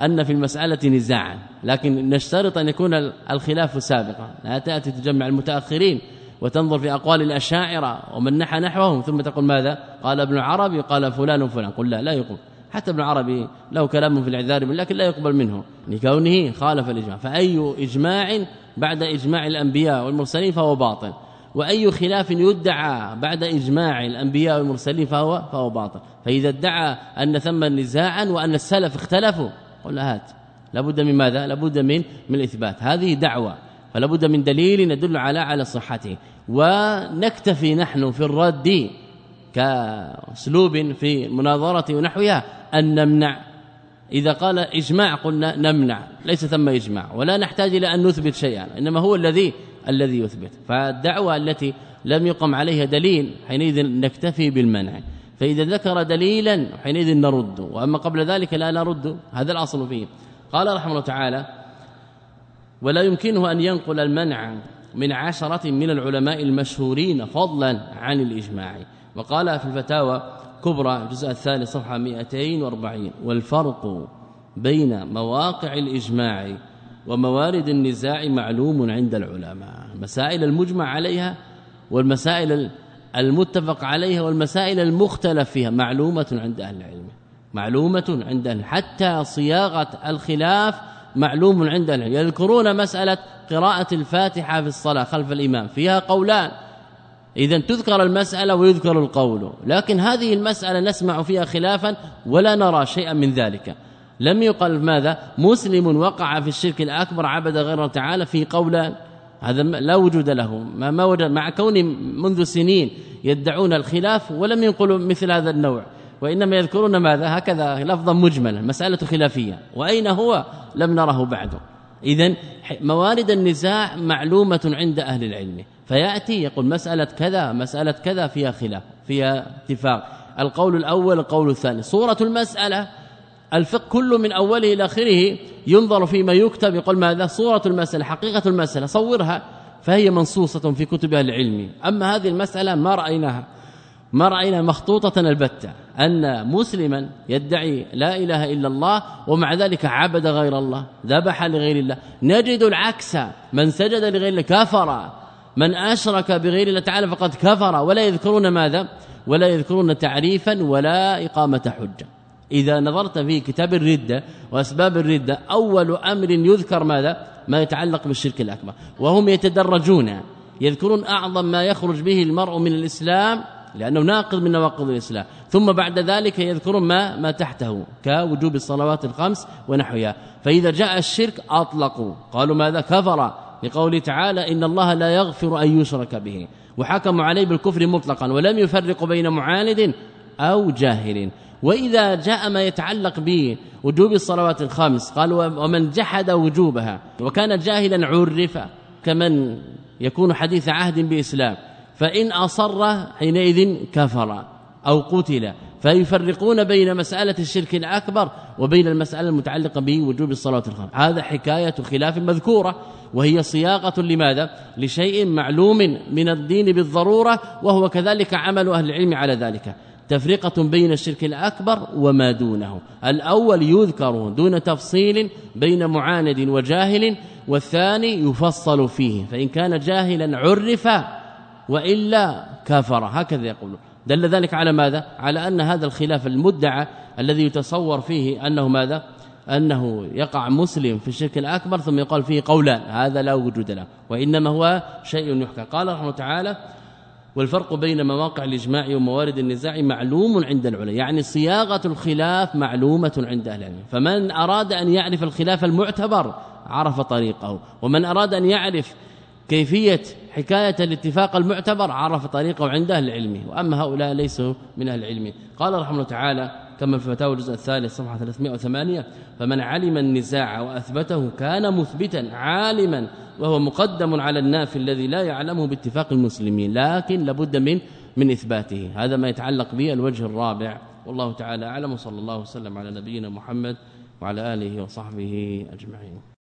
أن في المسألة نزاعا. لكن نشترط أن يكون الخلاف سابقا. لا تأتي تجمع المتأخرين وتنظر في أقوال الأشاعرة ومن نحى نحوهم. ثم تقول ماذا؟ قال ابن عربي قال فلان وفلان. قل لا لا يقول. حتى ابن عربي له كلام في الإعذار لكن لا يقبل منه. لكونه خالف الإجماع. فأي إجماع بعد إجماع الأنبياء والمرسلين فهو باطل. وأي خلاف يدعى بعد إجماع الأنبياء والمرسلين فهو فهو باطل. فإذا ادعى أن ثم نزاعا وأن السلف اختلفوا قل هات. لابد من ماذا؟ لابد من من الإثبات. هذه دعوة. فلا بد من دليل يدل على على صحته. ونكتفي نحن في الرد كأسلوب في المناظره ونحوها أن نمنع إذا قال إجماع قلنا نمنع ليس ثم إجماع ولا نحتاج إلى أن نثبت شيئا إنما هو الذي الذي يثبت. فالدعوة التي لم يقم عليها دليل حينئذ نكتفي بالمنع. فإذا ذكر دليلا حينئذ نرد. وأما قبل ذلك لا نرد هذا الأصل فيه. قال رحمه الله تعالى ولا يمكنه أن ينقل المنع من عشرة من العلماء المشهورين فضلا عن الإجماع وقال في الفتاوى كبرى الجزء الثالث صفحة 240 والفرق بين مواقع الإجماع وموارد النزاع معلوم عند العلماء. المسائل المجمع عليها والمسائل المتفق عليها والمسائل المختلف فيها معلومة عند أهل العلم. معلومة عند أهل حتى صياغة الخلاف معلوم عند العلم. يذكرون مسألة قراءة الفاتحة في الصلاة خلف الإمام. فيها قولان. إذا تذكر المسألة ويذكر القول. لكن هذه المسألة نسمع فيها خلافا ولا نرى شيئا من ذلك. لم يقل ماذا؟ مسلم وقع في الشرك الأكبر عبد غير تعالى في قولان. هذا لا وجود له. ما, ما وجد مع كون منذ سنين يدعون الخلاف ولم ينقلوا مثل هذا النوع. وإنما يذكرون ماذا؟ هكذا لفظا مجملا مسألة خلافية. وأين هو؟ لم نره بعد اذا موارد النزاع معلومة عند أهل العلم. فيأتي يقول مسألة كذا مسألة كذا فيها خلاف فيها اتفاق. القول الأول القول الثاني. صوره المسألة الفقه كله من أوله إلى آخره ينظر فيما يكتب يقول ماذا؟ صوره المسألة حقيقة المسألة. صورها فهي منصوصة في كتب أهل العلم. أما هذه المسألة ما رأيناها. ما رأينا مخطوطة البتة. أن مسلما يدعي لا إله إلا الله ومع ذلك عبد غير الله ذبح لغير الله. نجد العكس. من سجد لغير الله كفر من أشرك بغير الله تعالى فقد كفر ولا يذكرون ماذا؟ ولا يذكرون تعريفا ولا إقامة حجة. إذا نظرت في كتاب الردة وأسباب الردة أول أمر يذكر ماذا؟ ما يتعلق بالشرك الأكبر. وهم يتدرجون يذكرون أعظم ما يخرج به المرء من الإسلام لأنه ناقض من نواقض الإسلام. ثم بعد ذلك يذكرون ما ما تحته كوجوب الصلوات الخمس ونحوها. فإذا جاء الشرك أطلقوا. قالوا ماذا؟ كفر. لقوله تعالى إن الله لا يغفر أن يشرك به. وحكموا عليه بالكفر مطلقا ولم يفرقوا بين معاند أو جاهل. وإذا جاء ما يتعلق بوجوب الصلوات الخمس قال ومن جحد وجوبها وكان جاهلا عرف كمن يكون حديث عهد بإسلام فإن أصر حينئذ كفر أو قتل. فيفرقون بين مسألة الشرك الأكبر وبين المسألة المتعلقة بوجوب الصلاة الخمس هذا حكاية خلاف مذكورة وهي صياغة لماذا؟ لشيء معلوم من الدين بالضرورة وهو كذلك عمل أهل العلم على ذلك. تفرقة بين الشرك الأكبر وما دونه. الأول يذكر دون تفصيل بين معاند وجاهل والثاني يفصل فيه. فإن كان جاهلا عرف وإلا كافر هكذا يقولون. دل ذلك على ماذا؟ على أن هذا الخلاف المدعى الذي يتصور فيه أنه ماذا؟ أنه يقع مسلم في الشرك الأكبر ثم يقال فيه قولان هذا لا وجود له وإنما هو شيء يحكى. قال رحمه تعالى والفرق بين مواقع الإجماع وموارد النزاع معلوم عند العلماء يعني صياغة الخلاف معلومة عند أهل العلم. فمن أراد أن يعرف الخلاف المعتبر عرف طريقه ومن أراد أن يعرف كيفية حكاية الاتفاق المعتبر عرف طريقه عند أهل العلم وأما هؤلاء ليسوا من أهل العلم. قال رحمه الله تعالى كما في فتاوى الجزء الثالث صفحة 308 فمن علم النزاع وأثبته كان مثبتا عالما وهو مقدم على النافي الذي لا يعلمه باتفاق المسلمين لكن لابد من من إثباته. هذا ما يتعلق به الوجه الرابع. والله تعالى أعلم وصلى الله وسلم على نبينا محمد وعلى آله وصحبه أجمعين.